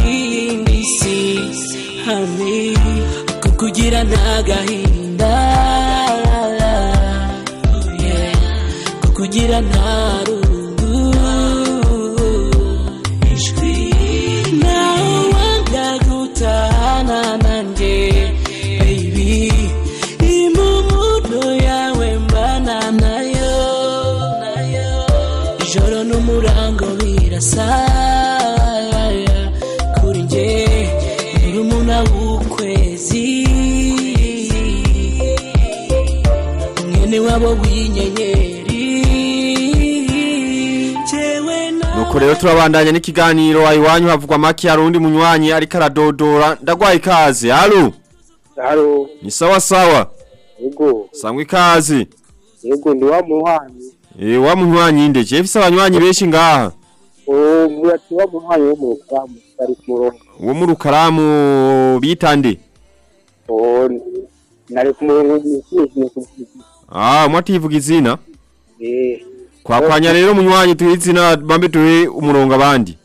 yindi si hamwe kukugira ntagahinda yeah. kukugira nta w'ukwezi mwene wabo w'inyenyeri Nuko rero turabandanya n'ikiganiro ayiwanyu havugwa make harundi munywanyi ariko aradodora ndagwaye ikaze. Halo. haro Ni sawa sawa. yego Sangwa ikaze. yego ndi wa muhanyi Eh, wa munywanyi nde je fise abanywanyi benshi ngaha. uwo murati wa muhanyi wo mu rukamu bari ku murongo Uwo mu rukaramu bita nde? uwo nari ku murongo mwishimye kuvuga Ah, mwativuga izina. eh Kwakwanya rero munywanyi tuhe izina bambe tuhe umurongo abandi.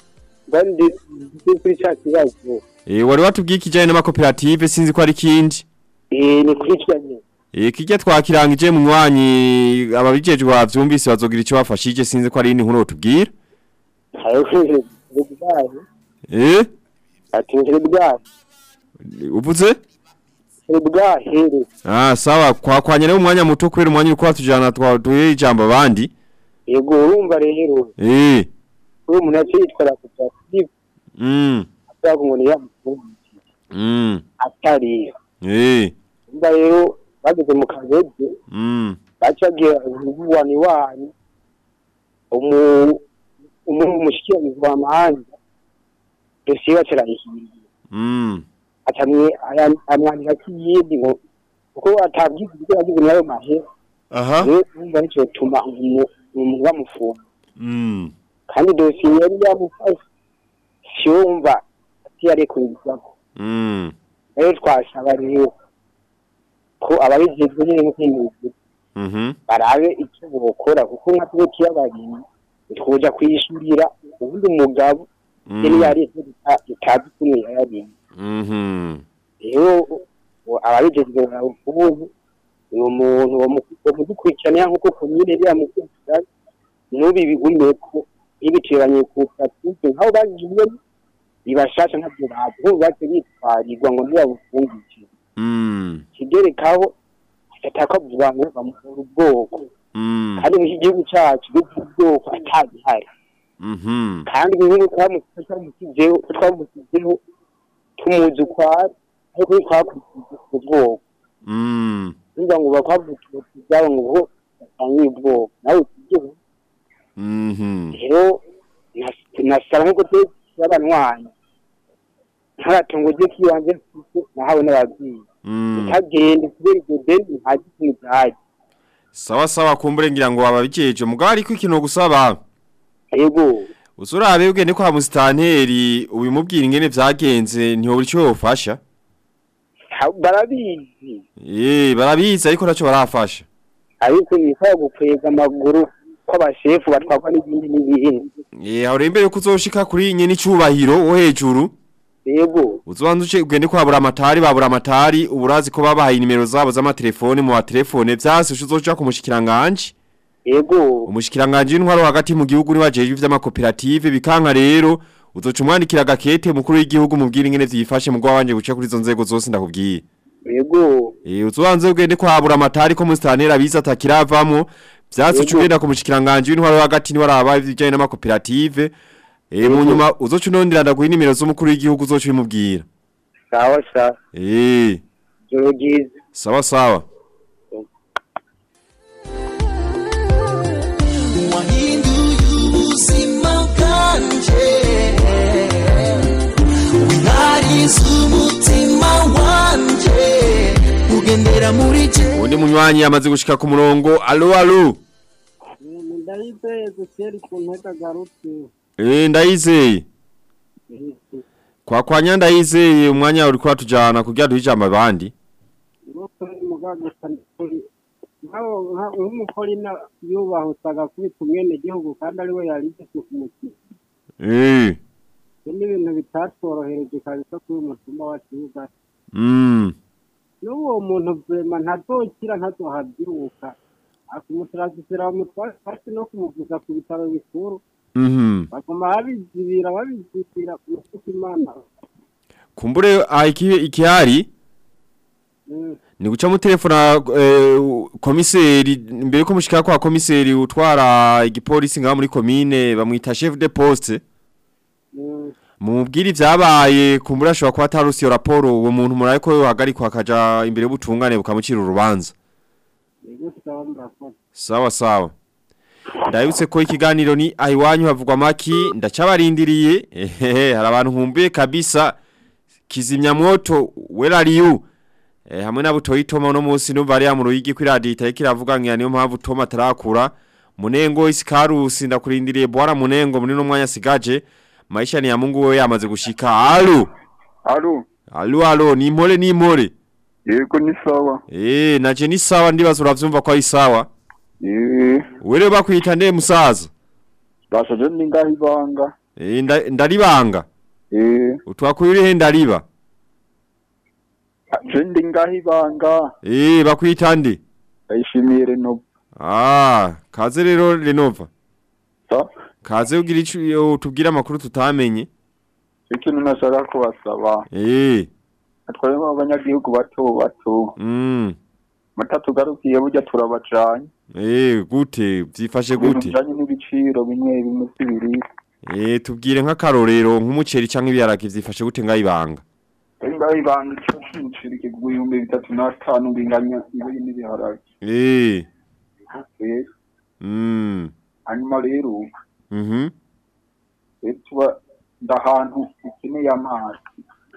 Eh, wari watubwiye ikijanye n'amakoperative sinzi ko ari kindi. eh ni kuri Eh, kijya twakirangije munywanyi ababijejwe bavyumvise bazogira icyo bafashije sinzi ko ari indi nkuru tubwira. Eh, ati ngire bwaje uvuze? bwahere Ah, sawa. Kwakwanya rero umwanya muto kubera umwanya uko watujana twaduhe ijambo abandi. yego urumva rero. Eh, uwo umuntu yaciye yitwara koperative mm, ashaka ngo ni yamufungiye mm, atari eh, urumva rero bageze mu kagege mm, bacagira ubuwani wanyu umu umu mushikiranizi wa mahanga. Dosiye bacarayihinduye mm, acamwe amwandika kiyindi ngo kuko atabwiza ibyo yagize na yo mahera aha, rero urumva ni cyo tuma umuntu bamufunga mm, kandi dosiye yari yamufashe siyumva atiyarekurizako mm, rero twasaba rero ko ababijejwe nyine nk'uko mhm, barabe icyo bokora kuko nka twe kiyabarinyi twoja kwishurira ubundi umugabo Mm. yari yarivye tutazi kumwe yayarinye mhm, rero o- ababijejwe ubundi uwo muntu womudukurikirana nk'uko komine iriya mukurikirana n'ubu ibigumeko n'ibiteranye ku patike nk'aho bagiye bibashasha ntabyo bazi nk'ubu bace bitwarirwa ngo ntibabufungikire mm, kigerekaho atakavuga ngo bamuhora ubwoko mm, kandi mu gihugu cyacu dufite ubwoko atagihari mhm, kandi bimwe twamusizeho twamusizeho tumuzi ukwari ariko twakurikije ubwoko mm, niba ngo bakwavukiye kubyabo ngo bo batangiye ubwoko nawe ukigeho mhm, rero nas- nasaba nk'uko twese y'abanywanyi nk'agatungo rye k'ibanze mfite nahawe n'ababyeyi. Mm. utagende kubera iryo deni ntazi ikintu byari Sawa sawa kumbure ngira ngo ababijeje mugabo ariko ikintu gusaba. Yego. Usurabe ugende kwa musitanteri ubimubwira ingene vyagenze ntiho buri cyo yofasha. Ha- barabizi Eh, barabizi ariko naco barafasha. ariko yitwa gukwega amaguru kw'abashefu batwagwa n'ibindi n'ibindi Eh aho rembere ko uzoshika kuri nye n'icubahiro wo hejuru. Yego. Uzobanza uce ugende kwabura amatari babura amatari uburazi ko babahaye nimero zabo z'amatelefone mu telefone vyase uzoca kumushikiranganje. Yego. Umushikiranganje w'intwaro hagati mu gihugu ni wajeje ivy'amakoperative bikanka rero uzoca umwandikira gakete mukuru w'igihugu mubwira ingene vyifashe mu gwabanje guca kuri izo nzego zose ndakubwiye. Yego. Eh uzobanze ugende kwabura amatari ko mustanera biza atakiravamo vyase Yego. ucugenda ku mushikiranganje w'intwaro hagati ni waraba ibijanye n'amakoperative. Eh mu nyuma uzoca unondera ndaguha nimero z'umukuru w'igihugu uzoca ubimubwira. Sawa sawa. Eh ryiza. sawa sawa. Undi munywanyi yamaze gushika ku murongo. Allo allo. ndayizeye gutera ku ntega garutse Eh ndayizeye. Kwa kwa nyanda yizeye umwanya uri kwa tujana kugira duhijama abandi. nk'abo nk'umukorina yubahusaga kubita umwene gihugu kandi ari we yarize ku mutima Eh. Ibyo ni ibintu bitatworohereje kabisa kuri uyu mutima wacu w'ugati Mm. n'uwo muntu vrema ntazokira ntazohabyiruka akumutransfera bamutware hasi no kumuvuza ku bitaro bikuru baguma babizibira babizibira ku mufuka imana Kumbure ah iki ikihari ni guca mu telefona eh, komiseri mbere ko mushika kwa komiseri utwara igipolisi ngaho muri commune bamwita chef de poste. Vyabaye ivyabaye kumbura ashobora kuba atarusi iyo raporo uwo muntu muraye ko yohagarikwa akaja imbere y'ubutungane bukamucira urubanza. Sawa sawa. Ndabutse ko ikiganiro ni ahiwanyu havugwa maki ndacabarindiriye ehehe hari abantu nkumbuye kabisa. Kizimya moto werariyu eh, hamwe na butoyi Toma no munsi numva ari amuru yigi kuri radio itariki iravuga ngira niyo mpamvu Toma tarakura Munengo isikarusi ndakurindiriye bwara Munengo muri no mwanya sigaje maisha ni ya Mungu wewe yamaze gushika alo Alo. alo alo ni impore ni impore Yego ni sawa. eh naje ni sawa ndibaza uravyumva ko ari sawa Eh. Were bakwita nde musaza Bashaje ni ngaho ibanga. Eh nda- ndaribanga Eh. utwakuyuri he ndariba Je ndi ngaho ibanga. Eh bakwita nde Ayishimiye Renova. Ah kaze rero Renova Sa. Kaze ugira ico tubwira amakuru tutamenye Ikintu nashaka kubasaba. Eh Atwaye abanyagihugu bato bato. mm Matatugarukiye burya turabacanye. Eh gute vyifashe gute Bijanye n'ibiciro bimwe bimwe sibiri. Eh tubwire nk'akarorero nk'umuceri canke ibiharage vyifashe gute ngayibanga Ngaho ibanga cyo umuceri bitatu n'atanu binganya ibiri n'ibiharage. Eh. mm Hanyuma rero mhm ndahantu ikeneye amazi.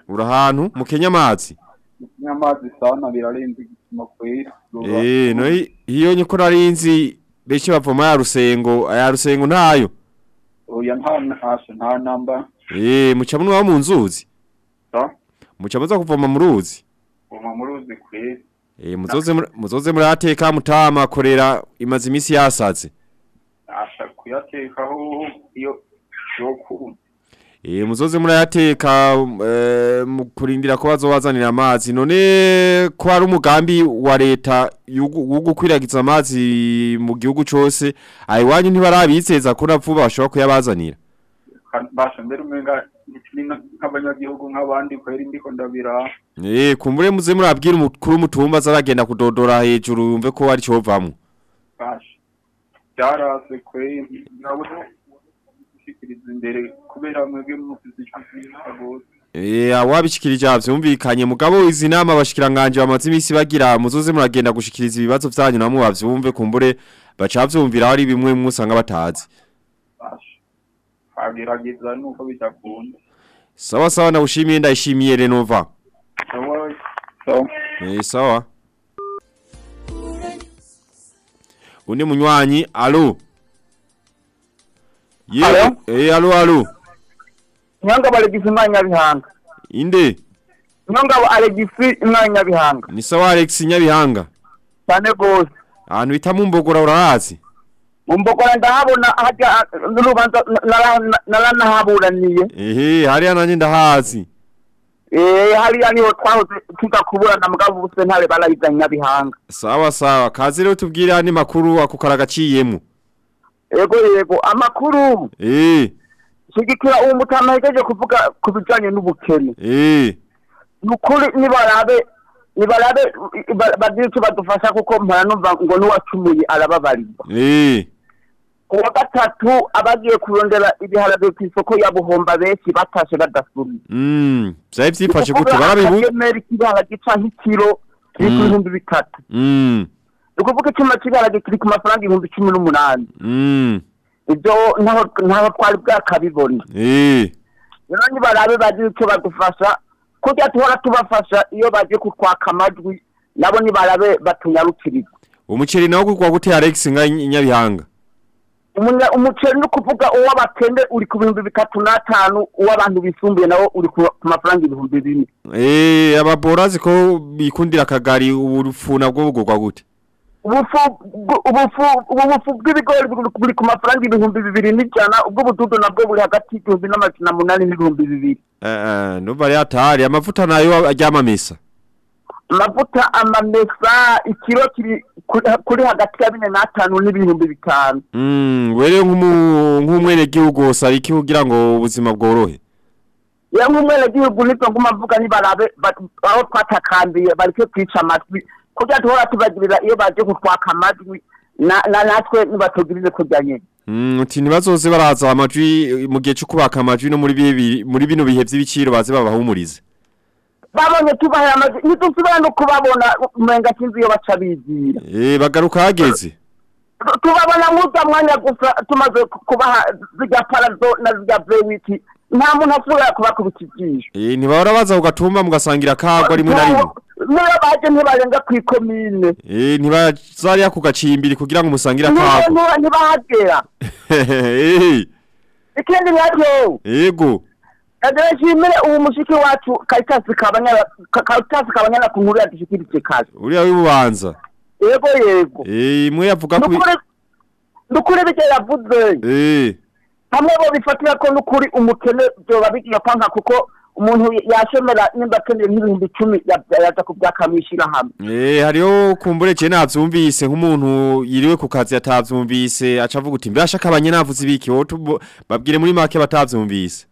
urahantu mu Kenya amazi Ikeneye amazi sana birarenze igitsina kwera. Eh iyo nyuko narinzi benshi bavoma ya rusengo aya rusengo ntayo Oya nta ntashe nta namba. Eh muca munwa mu nzuzi muca muza kuvoma mu ruzi Uma muruzi kwera. Eh muzoze muri- muzoze muri ateka mutama korera imaze imisi yasaze Asha kuyatekaho iyo yoku. Eh muzoze muri ateka eh, mu kurindira ko bazobazanira amazi none ko ari umugambi wa leta yugu- wo gukwiragiza amazi mu gihugu cose ayiwanyu ntibarabizeza ko navuba bashobora kuyabazanira Basha mbere umenga nk'abanyagihugu nk'abandi kwera ndiko ndabira. Eh kumbure muze murabwira umukuru w'umutumba azaragenda kudodora hejuru yumve ko ari cyo vamwe Basha. Byarase kwera nabo gushikiriza imbere kubera mwebwe mufite. Eh awabishikirije avyumvikanye mugabo izi nama bashikiranganje bamaze imisi bagira muzoze muragenda gushikiriza ibibazo vyanyu namwe bavyumve kumbure bacavyumvira ari bimwe musanga batazi Agerageza nuko bitakunda. sawa sawa nawushimiye ndayishimiye Renova Sawa. Sawa. Eh sawa Undi munywanyi alo Ye Alo? Eh alo alo Nyangabo Alexis nyabi Bihanga. Inde Nyangabo Alexis Imana Bihanga. ni sawa Alex Nyabihanga Cyane gose. ahantu bita mu mbogora urahazi mu mbogora ndahabona hajya n'urubanza nara- naranahaburaniye ehe hariya nanjye ndahazi eh hariya ni ho twahoze tuza kuburana mugabo ubu sentare barayizanye nyabihanga sawa sawa. Kazi rero tubwire andi makuru ako karagaciyemo yego yego amakuru eh. Shigikira uwo mutama yagejeje kuvuga ku bijanye n'ubukene eh. Nukuri nibarabe nibarabe ba- bagire icyo badufasha kuko mpora numva ngo n'uwacumuye arababarirwa eh. Uwa gatatu abagiye kurondera ibiharage ku isoko ya buhomba benshi batashe badasumye mm byari byifashe gute? Barabibu barabibu ikiharage canke ikiro kiri ku Mm. bihumbi bitatu. Mm. Ni ukuvuga icyuma cy'ibiharage kiri ku mafaranga ibihumbi cumi n'umunani. Ibyo ntaho twari bwakabibona eh. Rero nibarabe bagira icyo badufasha kurya tuhora tubafasha iyo bagiye kutwaka amajwi nabo nibarabe batunyarukiriza umuceri nawo kugwa gute Alex nga nyabihanga? Umuceri ni ukuvuga uw'abakene uri ku bihumbi bitatu n'atanu uw'abantu bisumbuye nawo uri ku mafaranga ibihumbi bine. Eh ababorazi ko bikundira akagari ubufu nabwo bugurwa gute? Ubufu bw- ubufu ubufu bw'ibigori buri- ku mafaranga ibihumbi bibiri n'ijana ubw'ubududu nabwo buri hagati y'igihumbi n'amajana munani n'ibihumbi bibiri. Eh eh numva ari atari amavuta na yo aryamamesa amavuta amamesa ikiro kiri kuri- hagati ya bine n'atanu n'ibihumbi bitanu. Mm were nk'umu nk'umwene gihugu osaba iki kugira ngo ubuzima bworohe? Ya nk'umwenegihugu ni byo nguma mvuga nibarabe ba- aho twatakambiye bareke kwica amatwi kugira duhora tubagirira iyo baje kutwaka na- natwe nibatugirire kurya nyene. Mm, uti ntibazoze baraza amajwi mu gihe cyo kubaka amajwi no muri bino bihe by'ibiciro baze babahumurize. Babonye tubahaye amajwi ntidusubira no kubabona umenga sinzi iyo baca bigira eh bagaruka hageze? Tubabona nk'urya mwanya gusa tumaze ku- kubaha zirya parazo na zirya vewiti nta muntu asubira kubakubita ijisho eh ntibahora baza kugatumba mugasangira kagwa rimwe na rimwe? niyo baje ntibarenga ku ikomine. Eh ntibazariya ku gacimbiri kugira ngo musangira Niyo- kagwa? ntibahagera ikindi na cyo yego nshimire ubu mushiki wacu Karitasi Kabanyana ku nkuru yadushikirije kazi. uriya w'ibubanza Yego yego. eh imwe yavuga ku Nukuri nukuri bije yavuze. eh Hamwe bo bifatira ko nukuri umukene byoba bigiye kwanka kuko umuntu yashemera nimba akeneye nk'ibihumbi icumi ya- yaza kubyakamishira hamwe. Eh hariho kumbure je navyumvise nk'umuntu yiriwe ku kazi atavyumvise aca avuga uti mbasha kabanye navuze ibiki wowe babwire muri make batavyumvise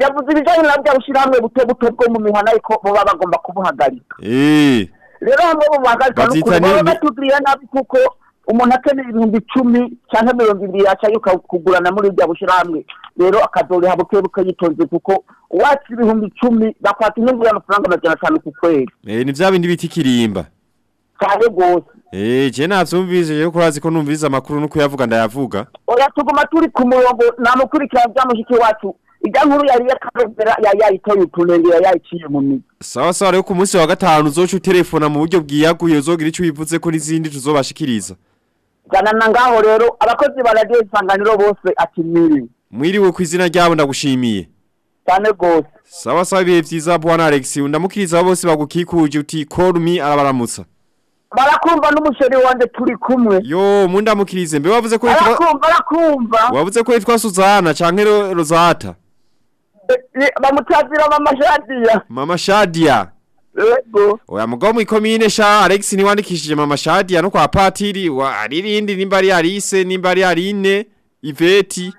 Yavuze ibijanye na bya bushirahamwe buto buto bwo mu mihana ariko baba bagomba kubuhagarika. eh. Rero hamwe mu buhagarika ni- baba ni- batugiriye nabi kuko umuntu akeneye ibihumbi icumi cyangwa mirongo ibiri yaca yuka kugurana muri irya bushirahamwe rero akazoriha buke buke yitonze kuko uwatse ibihumbi icumi bakwata inyungu y'amafaranga amajana atanu ku kwezi. Eh ni vya bindi biti kirimba cyane rwose. Eh je navyumvise je ko urazi ko numvise amakuru nuko yavuga ndayavuga. Oya tuguma turi ku murongo namukurikirana bya mushiki wacu. Ijya nkuru yari yakarobera yari yayitoye utunenge yayiciye mu mizi sawa sawa. Rero ku munsi wa gatanu uzoca utelefona mu buryo bwiyaguye uzogira ico wivuze ko n'izindi tuzobashikiriza. Jana na ngaho rero abakozi ba radiyo isanganiro bose ati mwiriwe mwiriwe ku izina ryabo ndagushimiye. Cyane rwose. Sawa sawa. Ibihe vyiza bwana Alex. Ndamukiriza bose bagukikuje uti call me arabaramutsa. Barakumva n'umusheri wanjye turi kumwe. Yo mundamukirize. Mbe wavuze ko yitwa barakumva barakumva. Wavuze ko yitwa Suzana canke Ro- Rosata Eh, bamutazira mama shadia Mama Shadia. Yego oya mugabo mu ikomine sha. Alex ni wandikishije Mama Shadia. No kwa Patiri wa aririndi nimba ari Alice nimba ari Aline Iveti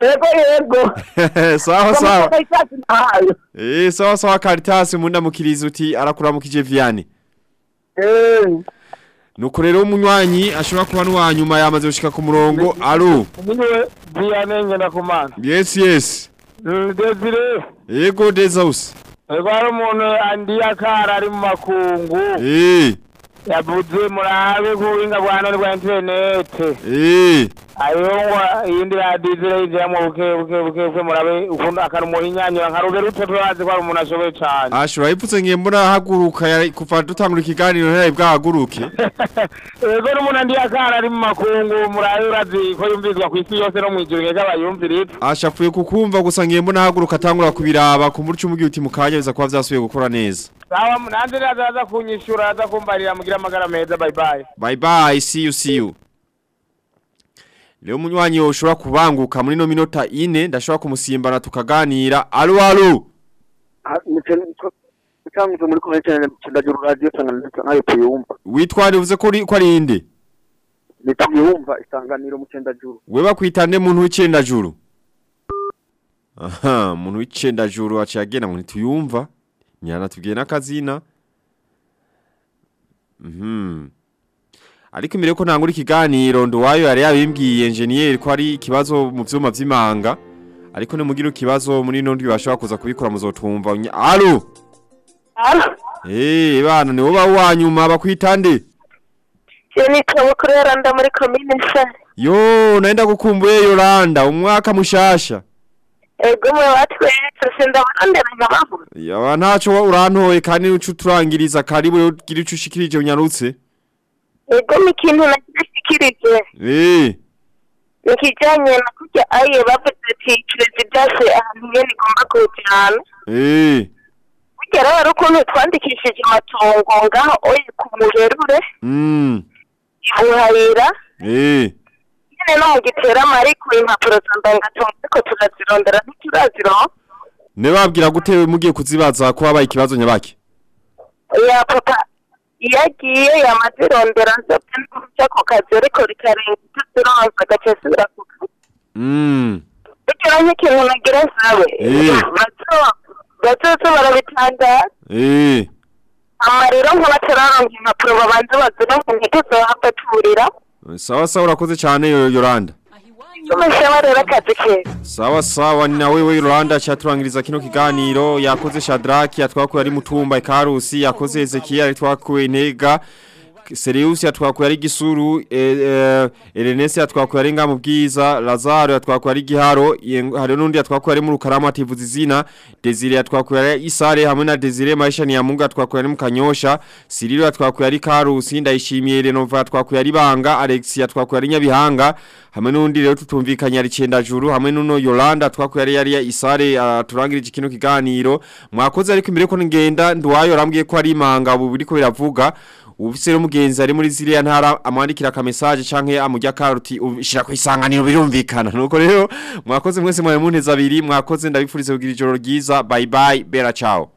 yego yego sawa sawa. Eh sawa sawa Caritas mundamukirize uti arakuramukije Vianney. Eh. Nuko rero umunywanyi ashobora kuba n'uwanyuma yamaze gushika ku murongo. Alo Niwe ngenda kumana. yes yes Desire. yego Dezaus Ego hari umuntu andi akara ari mu makungu. eh Yavuze murabe kubuhinga bwa none bwa interinete. eh Ayongwa iyindi radiyo irayijyamo buke buke buke buke murabe ukunda akantu muhinyanyura nka rugero utwo turazi ko ari umuntu ashoboye cyane. ashobora ipfutse ngiye mbona haguruka yari- kuva dutangura ikiganiro ntiyari bwahaguruke Ego n'umuntu andi akara ari mu makungu murabe urazi ko yumvizwa ku isi yose no mu ijuru ngega bayumviriza. ashapfuye kukumva gusa ngiye mbona haguruka atangura kubiraba ku muryo umubwiye uti mu kanya biza kuba vyasubiye gukora neza Sawa nanze raza aza kunyishura aza kumbarira mugira amagara meza bye bye. bye bye see you see you Leo munywanyi ushobora kubanguka muri no minota ine ndashobora kumusimbana tukaganira. Alo alo. Mucanguzo muri cyane ndajuru radio sanganiro na yo tuyumva. Witwa uvuze ko ko ari inde? Nituyumva isanganiro mu cendajuru. We bakwitande muntu w'icenda juru. Aha, muntu w'icenda juru aciye agenda ngo ntituyumva. Nyana tubwiye n'akazina. Mhm. Ariko imbere ko ntangura ikiganiro nduwayo yari yabimbwiye engineer ko ari ikibazo mu vyuma vy'imanga. Ariko ne mugira ikibazo muri no ndibashaka kuza kubikora muzotumva. Nya- Alo. Eh, bana ni woba wanyuma bakwitande. Jennifer Mukurera nda muri komine Nsare. Yo, naenda gukumbuye Yolanda, umwaka mushasha. Ego mwe batwetse sindabandera nkabaho. Yawa ntaco wa urantoye kandi ucu turangiriza karibu gira ico ushikirije unyarutse. Ego ni ikintu nakishikirije. Eh, Nikijanye na kurya aye bavuze ati presidence ahantu nyene igomba kujana. eh. Burya rero ukuntu twandikishije amatongo ngaho oye ku muherure Mm. ibuhayira Eh. nyene no mu giterama ariko impapuro za ndangatongo ariko turazirondera ntiturazironka. Ne babwira gute mugiye kuzibaza ko habaye ikibazo nyabaki? ya papa iyo agiye yamazirondera zose n'uburyo ako kazi ariko rikarenga itazironza agaca asubira ku kazi Mm. bityo nk'ikintu nagira Eh. bazo- bazoze barabitangaza Eh. ama rero nk'abatararonka impapuro babanza bazironka ntituzohava turira Sawa sawa urakoze cyane yo- Sawa sawa ni nawe we Yolanda chaturangiriza kino kiganiro. Yakoze Shadraki yatwakuye ari mutumba ikarusi yakoze Ezekiel yatwakuye Ntega Serius yatwakuye ari gisuru eh, eh, Ernest yatwakuye ari ngamu bwiza Lazaro yatwakuye ari giharo hari nundi yatwakuye ari mu rukarama ativuza izina Desire yatwakuye ari Isare hamwe na Desire Maisha ni ya Mungu yatwakuye ari mu Kanyosha Cyril yatwakuye ari Karusi ndayishimiye Renova yatwakuye ari Banga Alex yatwakuye ari Nyabihanga hamwe nundi rero tutumvikanye ari cenda juru hamwe nuno Yolanda twakuye ari yari ya Isare uh, turangirije kino kiganiro mwakoze ariko imbere ko ngenda ndwayo rambwiye ko ari imanga ubu biriko biravuga rero mugenzi ari muri ziriya ntara amwandikira ka message canke amujya karuti ushira ku isanganiro birumvikana. Nuko rero mwakoze mwese mwari munteza abiri mwakoze ndabifurize kugira ijoro ryiza. Bye bye bera ciao.